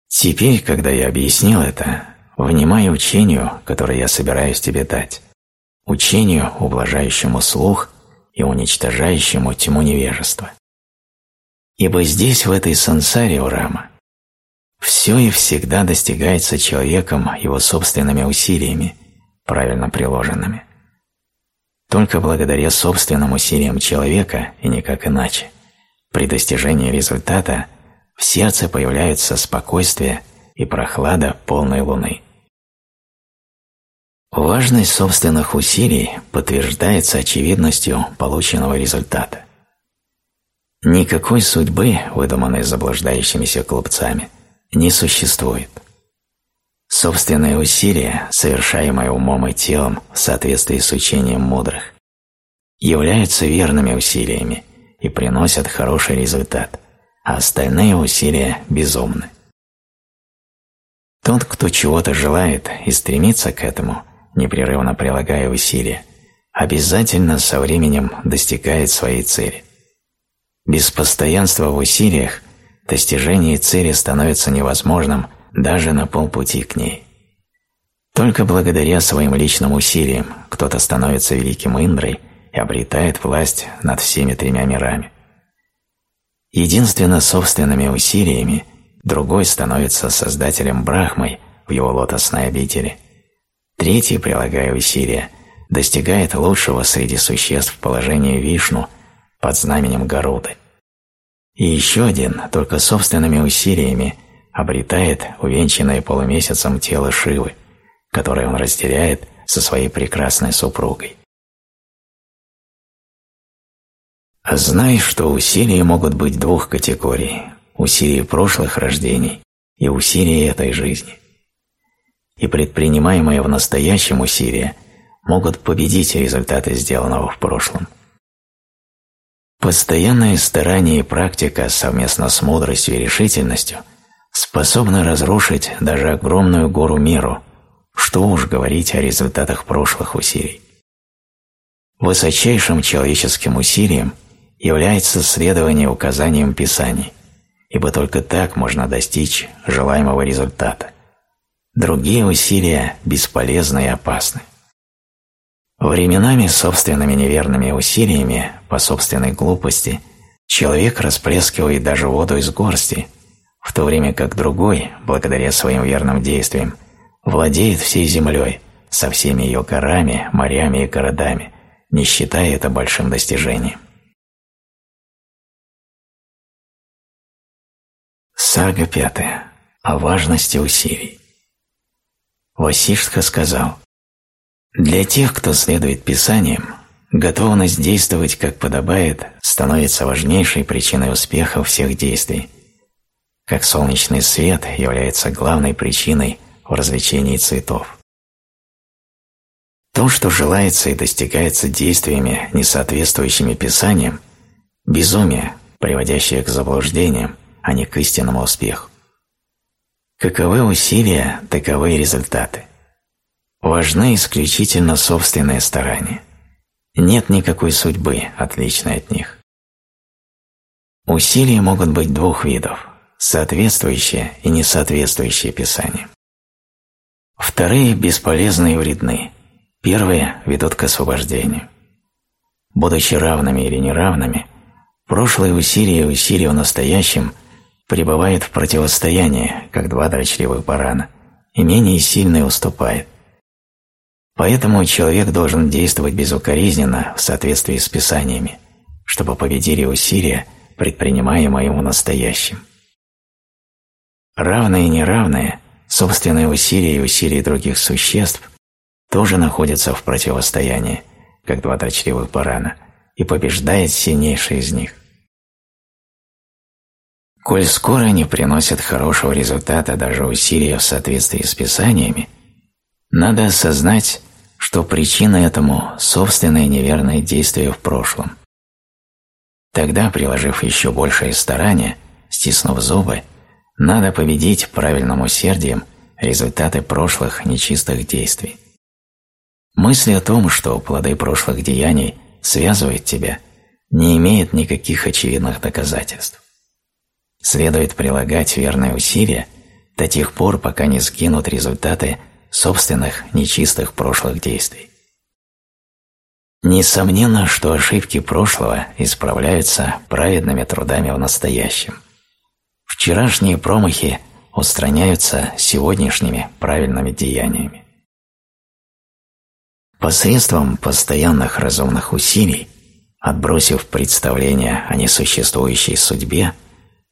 Теперь, когда я объяснил это, внимай учению, которое я собираюсь тебе дать учению, ублажающему слух и уничтожающему тьму невежества. Ибо здесь, в этой сансаре Урама, все и всегда достигается человеком его собственными усилиями, правильно приложенными. Только благодаря собственным усилиям человека и никак иначе, при достижении результата в сердце появляется спокойствие и прохлада полной луны. Важность собственных усилий подтверждается очевидностью полученного результата. Никакой судьбы, выдуманной заблуждающимися клубцами, не существует. Собственные усилия, совершаемые умом и телом в соответствии с учением мудрых, являются верными усилиями и приносят хороший результат, а остальные усилия безумны. Тот, кто чего-то желает и стремится к этому – непрерывно прилагая усилия, обязательно со временем достигает своей цели. Без постоянства в усилиях достижение цели становится невозможным даже на полпути к ней. Только благодаря своим личным усилиям кто-то становится великим Индрой и обретает власть над всеми тремя мирами. Единственно собственными усилиями другой становится создателем Брахмой в его лотосной обители. Третий, прилагая усилия, достигает лучшего среди существ положения Вишну под знаменем Гаруды. И еще один, только собственными усилиями, обретает увенчанное полумесяцем тело Шивы, которое он разделяет со своей прекрасной супругой. Знай, что усилия могут быть двух категорий – усилия прошлых рождений и усилия этой жизни. И предпринимаемые в настоящем усилия могут победить результаты сделанного в прошлом. Постоянное старание и практика совместно с мудростью и решительностью способны разрушить даже огромную гору миру, что уж говорить о результатах прошлых усилий. Высочайшим человеческим усилием является следование указаниям Писаний, ибо только так можно достичь желаемого результата. Другие усилия бесполезны и опасны. Временами собственными неверными усилиями по собственной глупости человек расплескивает даже воду из горсти, в то время как другой, благодаря своим верным действиям, владеет всей землей, со всеми ее горами, морями и городами, не считая это большим достижением. Сага пятая. О важности усилий. Васиштха сказал, «Для тех, кто следует Писаниям, готовность действовать как подобает становится важнейшей причиной успеха всех действий, как солнечный свет является главной причиной в развлечении цветов. То, что желается и достигается действиями, не соответствующими Писаниям, безумие, приводящее к заблуждениям, а не к истинному успеху. Каковы усилия, таковы результаты. Важны исключительно собственные старания. Нет никакой судьбы, отличной от них. Усилия могут быть двух видов – соответствующие и несоответствующие Писанию. Вторые бесполезны и вредны, первые ведут к освобождению. Будучи равными или неравными, прошлые усилия и усилия в настоящем – пребывает в противостоянии, как два дрочливых барана, и менее сильный уступает. Поэтому человек должен действовать безукоризненно в соответствии с Писаниями, чтобы победили усилия, предпринимаемые ему настоящим. Равные и неравные, собственные усилия и усилия других существ тоже находятся в противостоянии, как два дрочливых барана, и побеждает сильнейший из них. Коль скоро не приносят хорошего результата даже усилия в соответствии с Писаниями, надо осознать, что причина этому – собственное неверное действие в прошлом. Тогда, приложив еще большее старание, стиснув зубы, надо победить правильным усердием результаты прошлых нечистых действий. Мысли о том, что плоды прошлых деяний связывают тебя, не имеет никаких очевидных доказательств следует прилагать верные усилия до тех пор, пока не сгинут результаты собственных нечистых прошлых действий. Несомненно, что ошибки прошлого исправляются праведными трудами в настоящем. Вчерашние промахи устраняются сегодняшними правильными деяниями. Посредством постоянных разумных усилий, отбросив представление о несуществующей судьбе,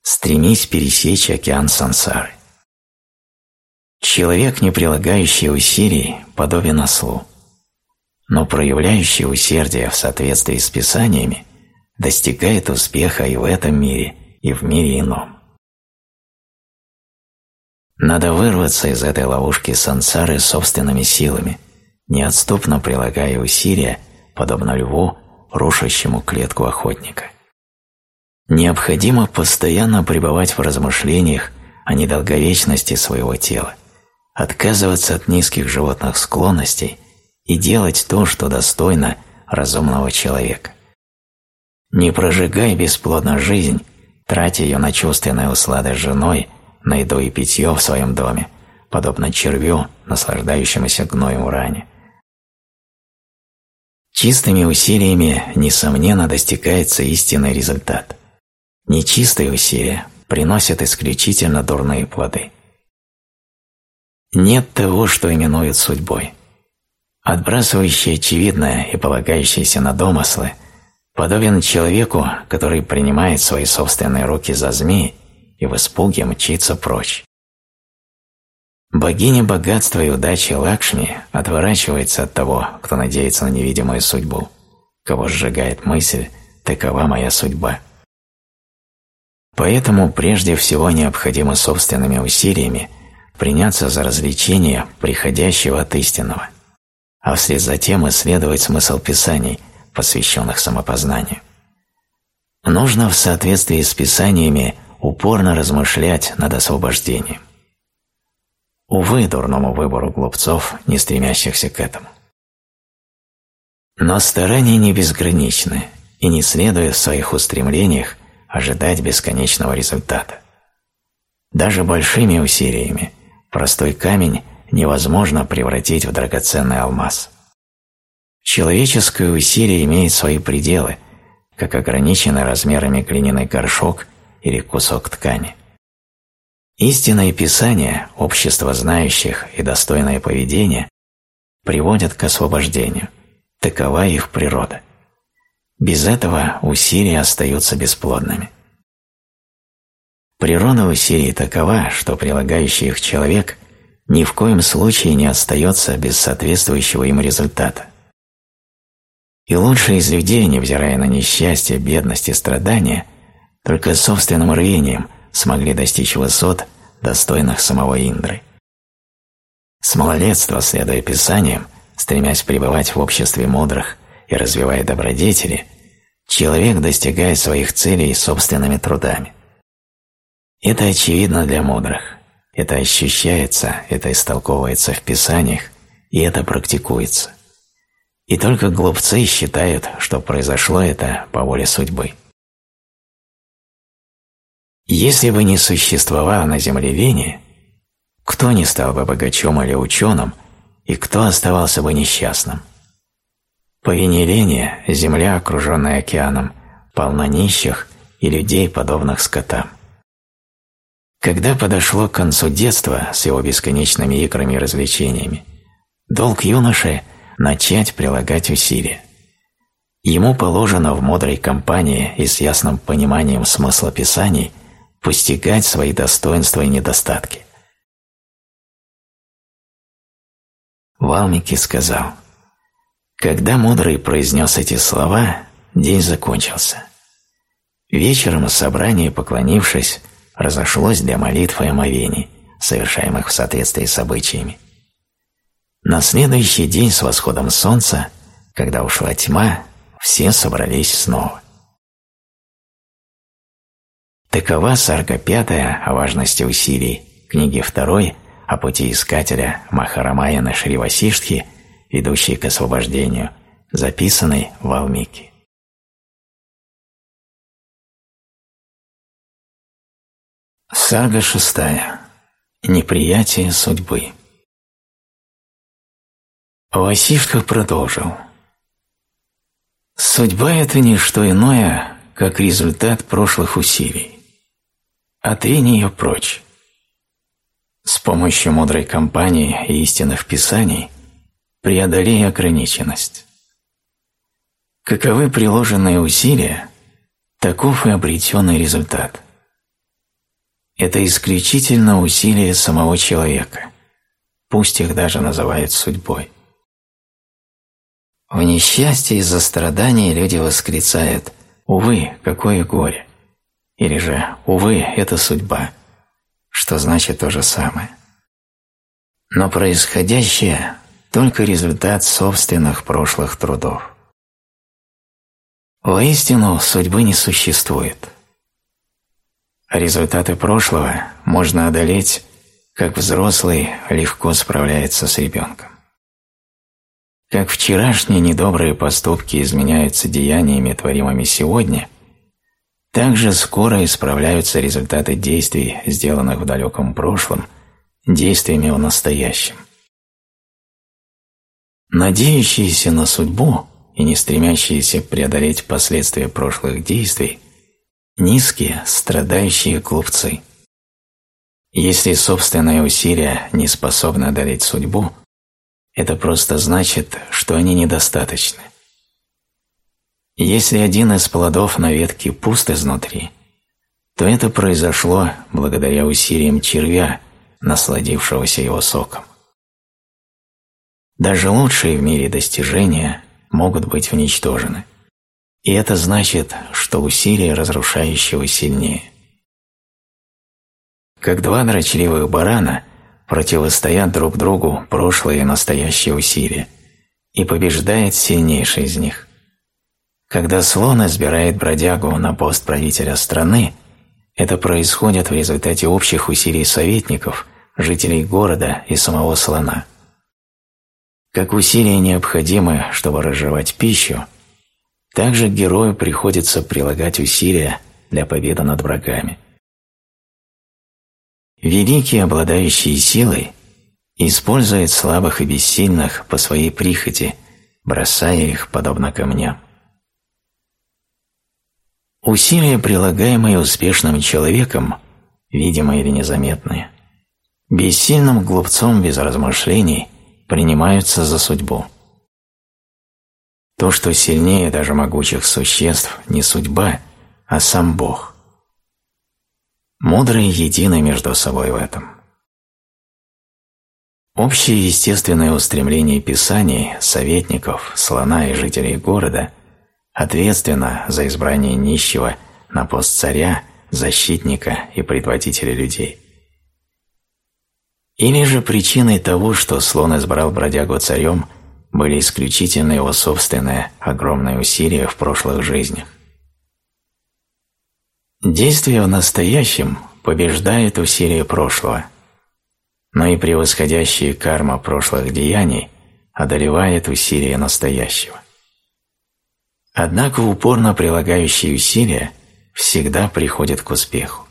стремись пересечь океан сансары. Человек, не прилагающий усилий, подобен ослу, но проявляющий усердие в соответствии с Писаниями достигает успеха и в этом мире, и в мире ином. Надо вырваться из этой ловушки сансары собственными силами, неотступно прилагая усилия, подобно льву, рушащему клетку охотника. Необходимо постоянно пребывать в размышлениях о недолговечности своего тела, отказываться от низких животных склонностей и делать то, что достойно разумного человека. Не прожигай бесплодно жизнь, тратя ее на чувственные услады с женой, на еду и питье в своем доме, подобно червю, наслаждающемуся гноем в ране. Чистыми усилиями, несомненно, достигается истинный результат – Нечистые усилия приносят исключительно дурные плоды. Нет того, что именуют судьбой. Отбрасывающий очевидное и полагающийся на домыслы подобен человеку, который принимает свои собственные руки за змеи и в испуге мчится прочь. Богиня богатства и удачи Лакшми отворачивается от того, кто надеется на невидимую судьбу, кого сжигает мысль «такова моя судьба». Поэтому прежде всего необходимо собственными усилиями приняться за развлечение приходящего от истинного, а вслед за тем исследовать смысл писаний, посвященных самопознанию. Нужно в соответствии с писаниями упорно размышлять над освобождением. Увы, дурному выбору глупцов, не стремящихся к этому. Но старания не безграничны, и не следуя в своих устремлениях ожидать бесконечного результата. Даже большими усилиями простой камень невозможно превратить в драгоценный алмаз. Человеческое усилие имеет свои пределы, как ограниченный размерами глиняный горшок или кусок ткани. Истинное Писание, общество знающих и достойное поведение приводят к освобождению. Такова их природа. Без этого усилия остаются бесплодными. Природа усилий такова, что прилагающий их человек ни в коем случае не остается без соответствующего им результата. И лучшие из людей, невзирая на несчастье, бедность и страдания, только собственным рвением смогли достичь высот, достойных самого Индры. С малолетства, следуя Писаниям, стремясь пребывать в обществе мудрых и развивая добродетели, человек достигает своих целей собственными трудами. Это очевидно для мудрых, это ощущается, это истолковывается в Писаниях, и это практикуется. И только глупцы считают, что произошло это по воле судьбы. Если бы не существовало на Земле лени, кто не стал бы богачом или ученым, и кто оставался бы несчастным? По вине лени Земля, окруженная океаном, полна нищих и людей, подобных скотам. Когда подошло к концу детства с его бесконечными играми и развлечениями, долг юноши – начать прилагать усилия. Ему положено в мудрой компании и с ясным пониманием смысла Писаний – постигать свои достоинства и недостатки. Валмики сказал, когда мудрый произнес эти слова, день закончился. Вечером собрание, поклонившись, разошлось для молитвы и омовений, совершаемых в соответствии с обычаями. На следующий день с восходом солнца, когда ушла тьма, все собрались снова. Такова сарга пятая о важности усилий, книги второй о пути искателя Махарамаяна Шривасиштхи, идущей к освобождению, записанной в Валмики. Сага шестая. Неприятие судьбы. Васиштха продолжил. Судьба – это не что иное, как результат прошлых усилий. Отринь ее прочь. С помощью мудрой компании и истинных писаний преодолей ограниченность. Каковы приложенные усилия, таков и обретенный результат. Это исключительно усилия самого человека, пусть их даже называют судьбой. В несчастье из-за страданий люди восклицают «Увы, какое горе!» Или же, увы, это судьба, что значит то же самое. Но происходящее – только результат собственных прошлых трудов. Воистину, судьбы не существует. Результаты прошлого можно одолеть, как взрослый легко справляется с ребенком. Как вчерашние недобрые поступки изменяются деяниями, творимыми сегодня, также скоро исправляются результаты действий, сделанных в далеком прошлом, действиями в настоящем. Надеющиеся на судьбу и не стремящиеся преодолеть последствия прошлых действий Низкие, страдающие глупцы. Если собственные усилия не способны одолеть судьбу, это просто значит, что они недостаточны. Если один из плодов на ветке пуст изнутри, то это произошло благодаря усилиям червя, насладившегося его соком. Даже лучшие в мире достижения могут быть уничтожены. И это значит, что усилия разрушающего сильнее. Как два дрочливых барана противостоят друг другу прошлые и настоящие усилия, и побеждает сильнейший из них. Когда слон избирает бродягу на пост правителя страны, это происходит в результате общих усилий советников, жителей города и самого слона. Как усилия необходимы, чтобы разжевать пищу, также герою приходится прилагать усилия для победы над врагами. Великие, обладающие силой, используют слабых и бессильных по своей прихоти, бросая их подобно камням. Усилия, прилагаемые успешным человеком, видимые или незаметные, бессильным глупцом без размышлений принимаются за судьбу. То, что сильнее даже могучих существ, не судьба, а сам Бог. Мудрые едины между собой в этом. Общее естественное устремление Писаний, советников, слона и жителей города – ответственно за избрание нищего на пост царя, защитника и предводителя людей. Или же причиной того, что слон избрал бродягу царем, были исключительно его собственные огромные усилия в прошлых жизнях. Действие в настоящем побеждает усилия прошлого, но и превосходящая карма прошлых деяний одолевает усилия настоящего. Однако упорно прилагающие усилия всегда приходят к успеху.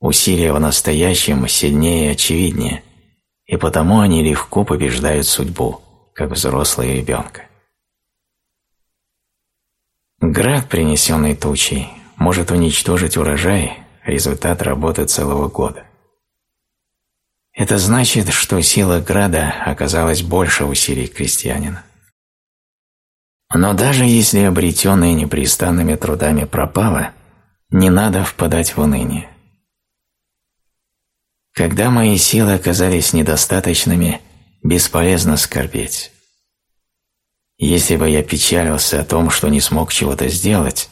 Усилия в настоящем сильнее и очевиднее, и потому они легко побеждают судьбу, как взрослый ребенка. Град, принесенный тучей, может уничтожить урожай, результат работы целого года. Это значит, что сила града оказалась больше усилий крестьянина. Но даже если обретенное непрестанными трудами пропало, не надо впадать в уныние. Когда мои силы оказались недостаточными, бесполезно скорбеть. Если бы я печалился о том, что не смог чего-то сделать,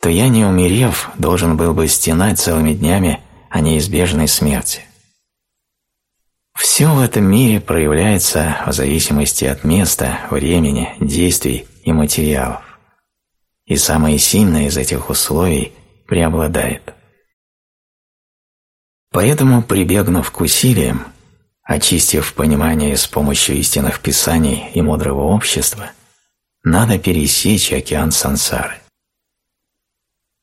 то я, не умерев, должен был бы стенать целыми днями о неизбежной смерти. Все в этом мире проявляется в зависимости от места, времени, действий и материалов. И самое сильное из этих условий преобладает. Поэтому, прибегнув к усилиям, очистив понимание с помощью истинных писаний и мудрого общества, надо пересечь океан сансары.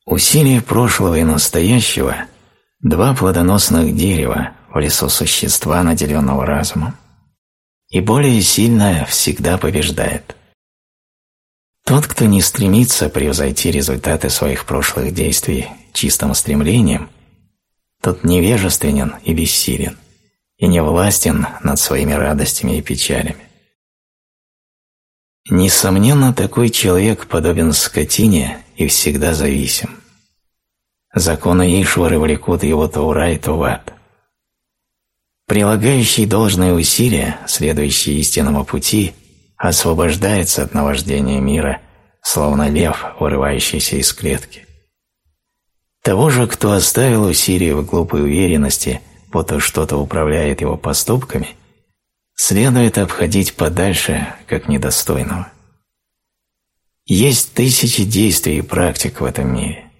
Усилия прошлого и настоящего – два плодоносных дерева в лесу существа, наделенного разумом, и более сильное всегда побеждает. Тот, кто не стремится превзойти результаты своих прошлых действий чистым стремлением, тот невежественен и бессилен, и не властен над своими радостями и печалями. Несомненно, такой человек подобен скотине и всегда зависим. Законы Ишвары влекут его то в рай, то в ад. Прилагающий должные усилия, следующий истинному пути – освобождается от наваждения мира, словно лев, вырывающийся из клетки. Того же, кто оставил усилия в глупой уверенности, будто что-то управляет его поступками, следует обходить подальше, как недостойного. Есть тысячи действий и практик в этом мире.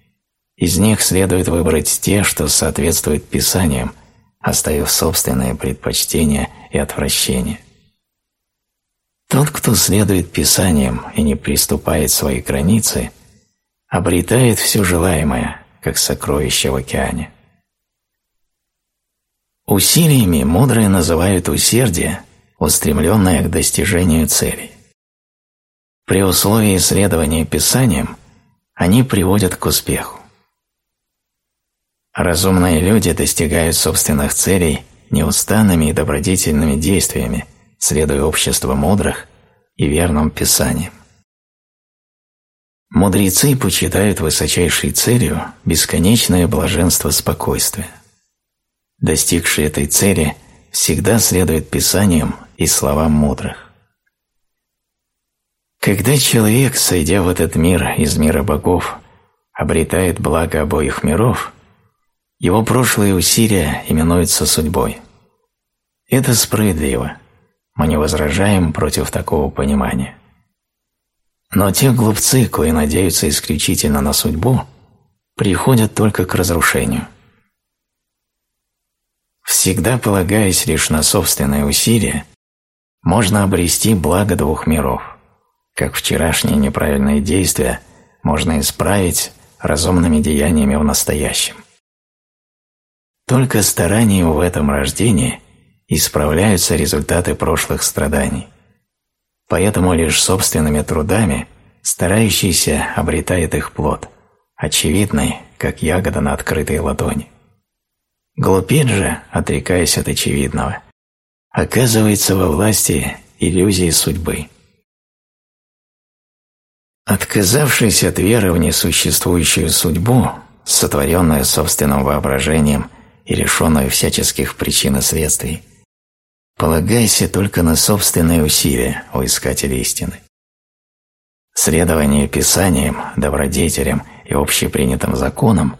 Из них следует выбрать те, что соответствуют Писаниям, оставив собственные предпочтения и отвращения. Тот, кто следует Писаниям и не приступает свои границы, обретает все желаемое, как сокровище в океане. Усилиями мудрые называют усердие, устремленное к достижению целей. При условии исследования Писанием они приводят к успеху. Разумные люди достигают собственных целей неустанными и добродетельными действиями, следуя обществу мудрых и верным писаниям. Мудрецы почитают высочайшей целью бесконечное блаженство спокойствия. Достигшие этой цели всегда следуют писаниям и словам мудрых. Когда человек, сойдя в этот мир из мира богов, обретает благо обоих миров, его прошлые усилия именуются судьбой. Это справедливо. Мы не возражаем против такого понимания. Но те глупцы, кои надеются исключительно на судьбу, приходят только к разрушению. Всегда полагаясь лишь на собственные усилия, можно обрести благо двух миров, как вчерашние неправильные действия можно исправить разумными деяниями в настоящем. Только старанием в этом рождении исправляются результаты прошлых страданий. Поэтому лишь собственными трудами старающийся обретает их плод, очевидный, как ягода на открытой ладони. Глупец же, отрекаясь от очевидного, оказывается во власти иллюзии судьбы. Отказавшись от веры в несуществующую судьбу, сотворенную собственным воображением и лишенную всяческих причин и следствий, Полагайся только на собственные усилия, у искателя истины. Следование Писаниям, добродетелям и общепринятым законам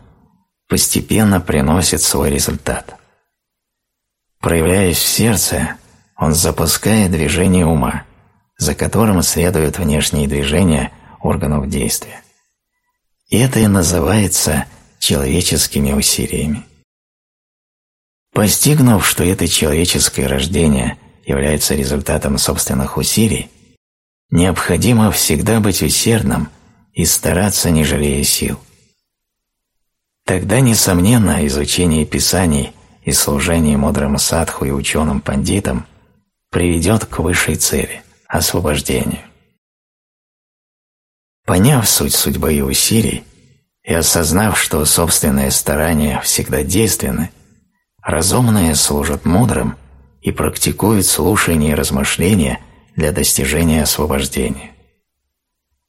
постепенно приносит свой результат. Проявляясь в сердце, он запускает движение ума, за которым следуют внешние движения органов действия. Это и называется человеческими усилиями. Постигнув, что это человеческое рождение является результатом собственных усилий, необходимо всегда быть усердным и стараться, не жалея сил. Тогда, несомненно, изучение Писаний и служение мудрым садху и ученым пандитам приведет к высшей цели – освобождению. Поняв суть судьбы и усилий и осознав, что собственные старания всегда действенны, Разумные служат мудрым и практикуют слушание и размышления для достижения освобождения.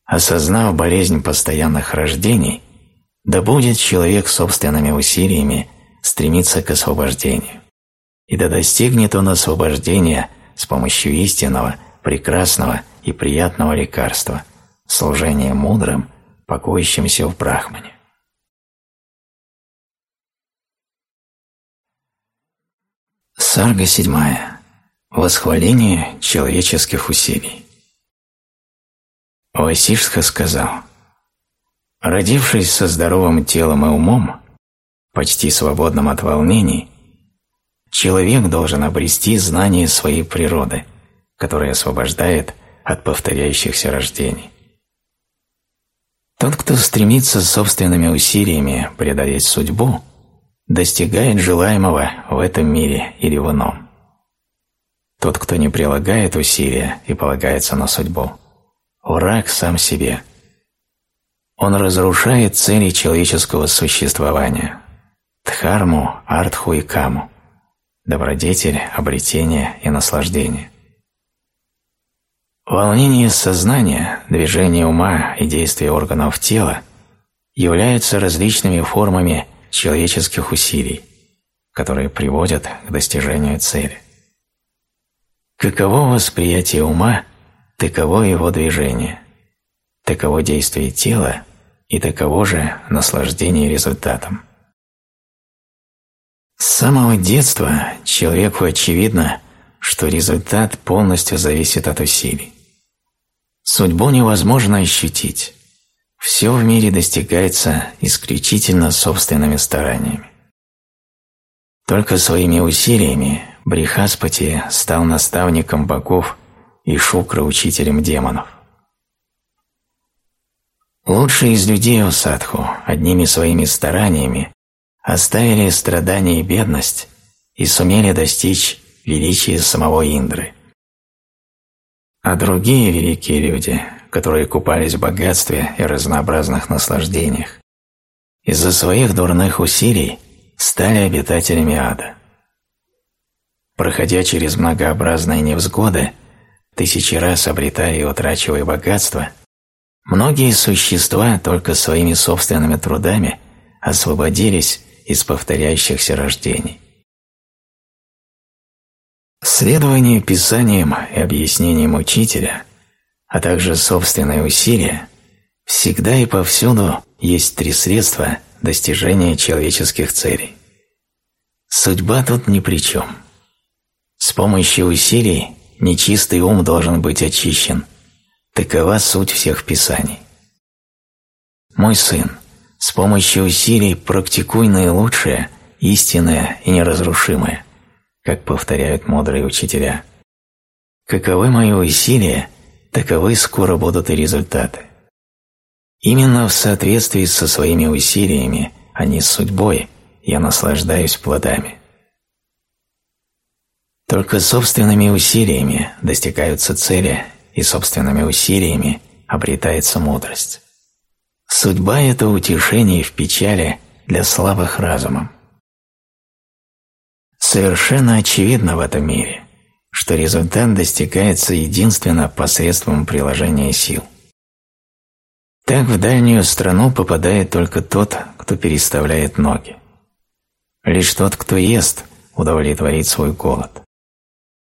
Осознав болезнь постоянных рождений, да будет человек собственными усилиями стремиться к освобождению, и да достигнет он освобождения с помощью истинного, прекрасного и приятного лекарства – служения мудрым, покоящимся в Брахмане. Сарга седьмая. Восхваление человеческих усилий. Васишска сказал, «Родившись со здоровым телом и умом, почти свободным от волнений, человек должен обрести знание своей природы, которое освобождает от повторяющихся рождений. Тот, кто стремится собственными усилиями преодолеть судьбу – достигает желаемого в этом мире или в ином. Тот, кто не прилагает усилия и полагается на судьбу, враг сам себе. Он разрушает цели человеческого существования – дхарму, артху и каму, добродетель, обретение и наслаждение. Волнение сознания, движение ума и действия органов тела являются различными формами человеческих усилий, которые приводят к достижению цели. Каково восприятие ума, таково его движение, таково действие тела и таково же наслаждение результатом. С самого детства человеку очевидно, что результат полностью зависит от усилий. Судьбу невозможно ощутить, все в мире достигается исключительно собственными стараниями. Только своими усилиями Брихаспати стал наставником богов и Шукра учителем демонов. Лучшие из людей у садху одними своими стараниями оставили страдания и бедность и сумели достичь величия самого Индры. А другие великие люди которые купались в богатстве и разнообразных наслаждениях, из-за своих дурных усилий стали обитателями ада. Проходя через многообразные невзгоды, тысячи раз обретая и утрачивая богатство, многие существа только своими собственными трудами освободились из повторяющихся рождений. Следование писаниям и объяснениям учителя, а также собственные усилия, всегда и повсюду есть три средства достижения человеческих целей. Судьба тут ни при чем. С помощью усилий нечистый ум должен быть очищен. Такова суть всех писаний. Мой сын, с помощью усилий практикуй наилучшее, истинное и неразрушимое, как повторяют мудрые учителя. Каковы мои усилия, таковы скоро будут и результаты. Именно в соответствии со своими усилиями, а не с судьбой, я наслаждаюсь плодами. Только собственными усилиями достигаются цели, и собственными усилиями обретается мудрость. Судьба – это утешение в печали для слабых разумом. Совершенно очевидно в этом мире, что результат достигается единственно посредством приложения сил. Так в дальнюю страну попадает только тот, кто переставляет ноги. Лишь тот, кто ест, удовлетворит свой голод.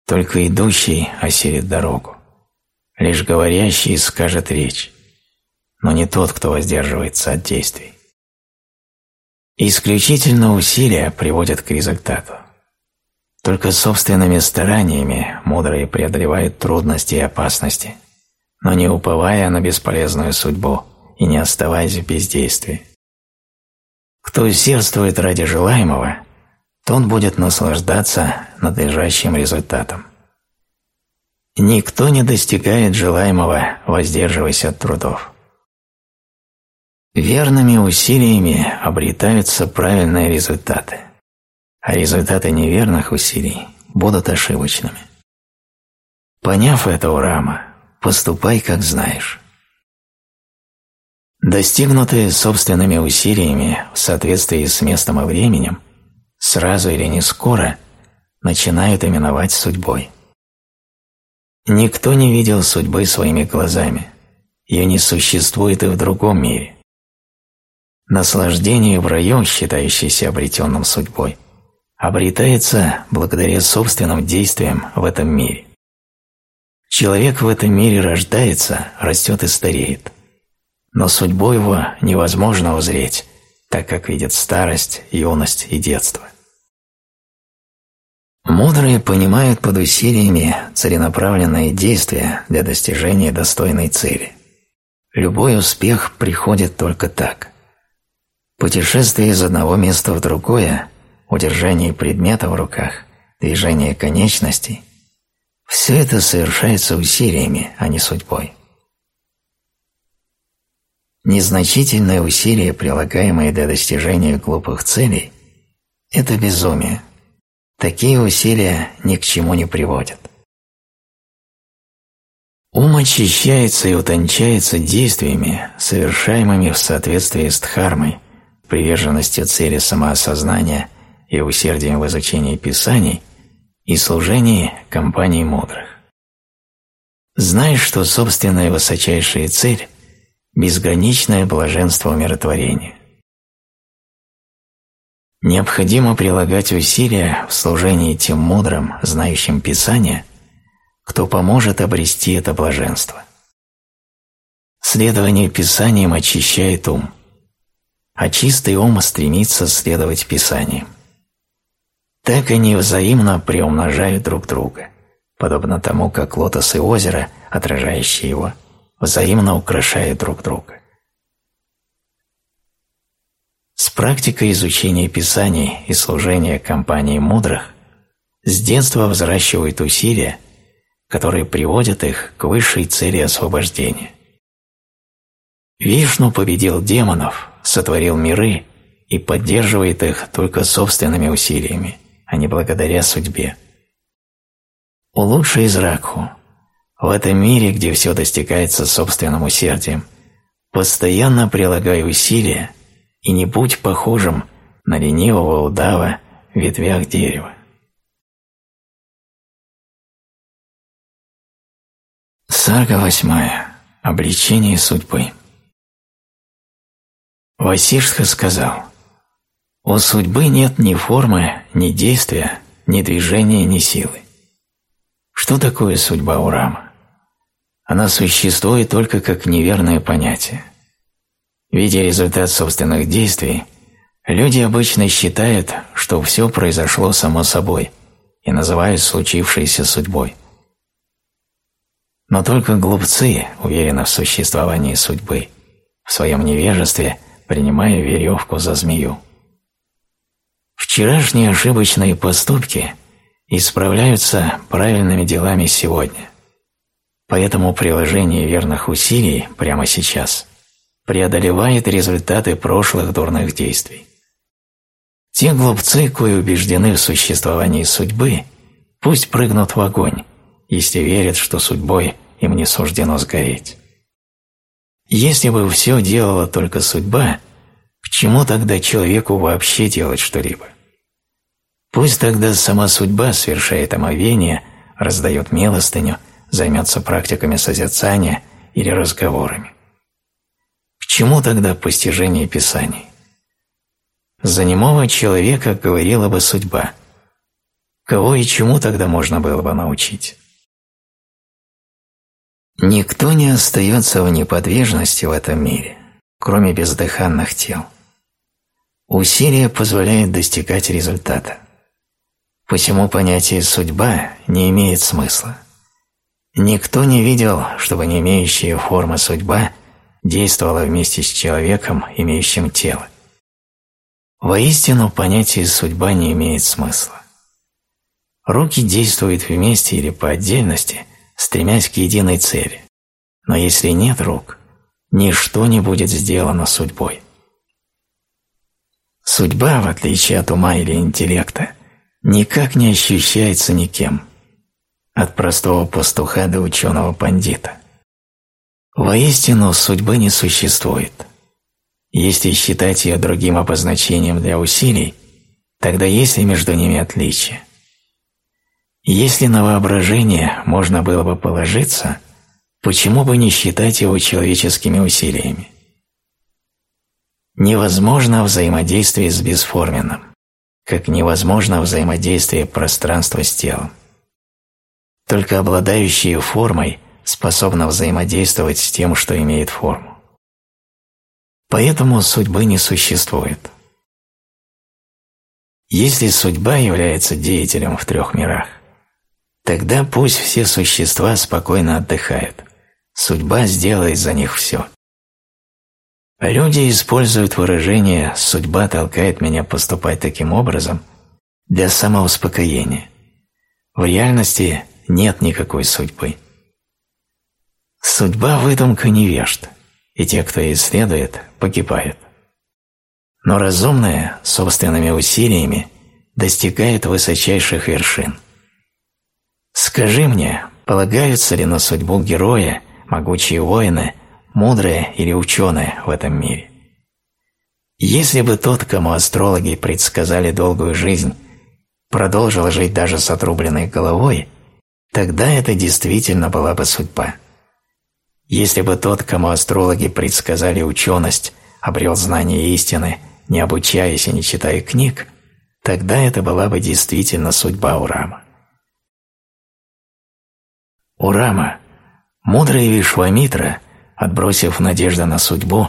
Только идущий осилит дорогу. Лишь говорящий скажет речь, но не тот, кто воздерживается от действий. Исключительно усилия приводят к результату. Только собственными стараниями мудрые преодолевают трудности и опасности, но не уповая на бесполезную судьбу и не оставаясь в бездействии. Кто усердствует ради желаемого, тот будет наслаждаться надлежащим результатом. Никто не достигает желаемого, воздерживаясь от трудов. Верными усилиями обретаются правильные результаты, а результаты неверных усилий будут ошибочными. Поняв это, Урама, поступай, как знаешь. Достигнутые собственными усилиями в соответствии с местом и временем, сразу или не скоро, начинают именовать судьбой. Никто не видел судьбы своими глазами, ее не существует и в другом мире. Наслаждение в раю, считающееся обретенным судьбой, обретается благодаря собственным действиям в этом мире. Человек в этом мире рождается, растет и стареет – но судьбу его невозможно узреть, так как видит старость, юность и детство. Мудрые понимают под усилиями целенаправленные действия для достижения достойной цели. Любой успех приходит только так. Путешествие из одного места в другое, удержание предмета в руках, движение конечностей – все это совершается усилиями, а не судьбой. Незначительные усилия, прилагаемые для достижения глупых целей – это безумие. Такие усилия ни к чему не приводят. Ум очищается и утончается действиями, совершаемыми в соответствии с дхармой, приверженностью цели самоосознания и усердием в изучении писаний и служении компании мудрых. Знаешь, что собственная высочайшая цель безграничное блаженство умиротворения. Необходимо прилагать усилия в служении тем мудрым, знающим Писание, кто поможет обрести это блаженство. Следование Писаниям очищает ум, а чистый ум стремится следовать Писаниям. Так они взаимно приумножают друг друга, подобно тому, как лотос и озеро, отражающие его, взаимно украшают друг друга. С практикой изучения Писаний и служения компании мудрых с детства взращивают усилия, которые приводят их к высшей цели освобождения. Вишну победил демонов, сотворил миры и поддерживает их только собственными усилиями, а не благодаря судьбе. Улучши из Ракху – в этом мире, где все достигается собственным усердием, постоянно прилагай усилия и не будь похожим на ленивого удава в ветвях дерева. Сага восьмая. Обличение судьбы. Васиштха сказал, «У судьбы нет ни формы, ни действия, ни движения, ни силы. Что такое судьба у Рама? Она существует только как неверное понятие. Видя результат собственных действий, люди обычно считают, что все произошло само собой и называют случившееся судьбой. Но только глупцы уверены в существовании судьбы, в своем невежестве принимая веревку за змею. Вчерашние ошибочные поступки исправляются правильными делами сегодня. Поэтому приложение верных усилий прямо сейчас преодолевает результаты прошлых дурных действий. Те глупцы, кои убеждены в существовании судьбы, пусть прыгнут в огонь, если верят, что судьбой им не суждено сгореть. Если бы все делала только судьба, к чему тогда человеку вообще делать что-либо? Пусть тогда сама судьба совершает омовение, раздает милостыню, займется практиками созерцания или разговорами. Чему тогда постижение Писаний? За немого человека говорила бы судьба. Кого и чему тогда можно было бы научить? Никто не остается в неподвижности в этом мире, кроме бездыханных тел. Усилие позволяет достигать результата. Посему понятие «судьба» не имеет смысла. Никто не видел, чтобы не имеющая формы судьба действовала вместе с человеком, имеющим тело. Воистину, понятие «судьба» не имеет смысла. Руки действуют вместе или по отдельности – стремясь к единой цели. Но если нет рук, ничто не будет сделано судьбой. Судьба, в отличие от ума или интеллекта, никак не ощущается никем, от простого пастуха до ученого-пандита. Воистину, судьбы не существует. Если считать ее другим обозначением для усилий, тогда есть ли между ними отличия? Если на воображение можно было бы положиться, почему бы не считать его человеческими усилиями? Невозможно взаимодействие с бесформенным, как невозможно взаимодействие пространства с телом. Только обладающие формой способны взаимодействовать с тем, что имеет форму. Поэтому судьбы не существует. Если судьба является деятелем в трех мирах, Тогда пусть все существа спокойно отдыхают. Судьба сделает за них все. Люди используют выражение «судьба толкает меня поступать таким образом» для самоуспокоения. В реальности нет никакой судьбы. Судьба – выдумка невежд, и те, кто ее исследует, погибают. Но разумные, собственными усилиями, достигает высочайших вершин. Скажи мне, полагаются ли на судьбу героя, могучие воины, мудрые или ученые в этом мире? Если бы тот, кому астрологи предсказали долгую жизнь, продолжил жить даже с отрубленной головой, тогда это действительно была бы судьба. Если бы тот, кому астрологи предсказали ученость, обрел знание истины, не обучаясь и не читая книг, тогда это была бы действительно судьба Урама. У Рама, мудрый Вишвамитра, отбросив надежду на судьбу,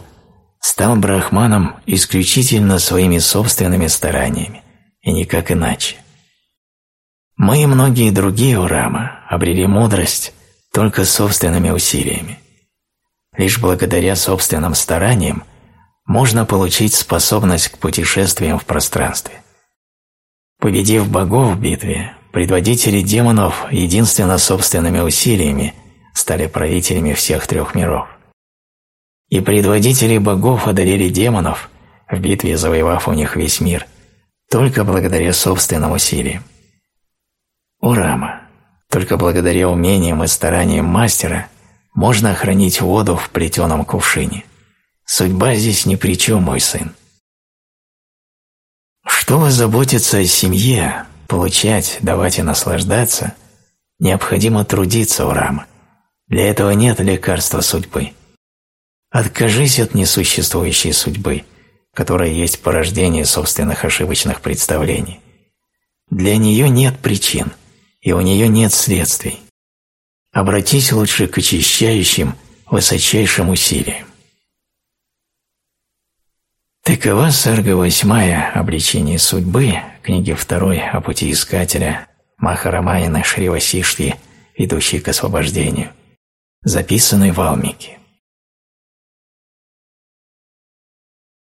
стал брахманом исключительно своими собственными стараниями, и никак иначе. Мы и многие другие у Рама обрели мудрость только собственными усилиями. Лишь благодаря собственным стараниям можно получить способность к путешествиям в пространстве. Победив богов в битве, Предводители демонов единственно собственными усилиями стали правителями всех трех миров. И предводители богов одолели демонов, в битве завоевав у них весь мир, только благодаря собственным усилиям. Урама, только благодаря умениям и стараниям мастера можно охранить воду в плетеном кувшине. Судьба здесь ни при чем, мой сын. Чтобы заботиться о семье, получать, давать и наслаждаться, необходимо трудиться в Рама. Для этого нет лекарства судьбы. Откажись от несуществующей судьбы, которая есть порождение собственных ошибочных представлений. Для нее нет причин, и у нее нет следствий. Обратись лучше к очищающим, высочайшим усилиям. Такова сарга восьмая «Обличение судьбы» книги второй о пути искателя Махарамаяна Шривасишти, ведущей к освобождению, записанной в Алмике.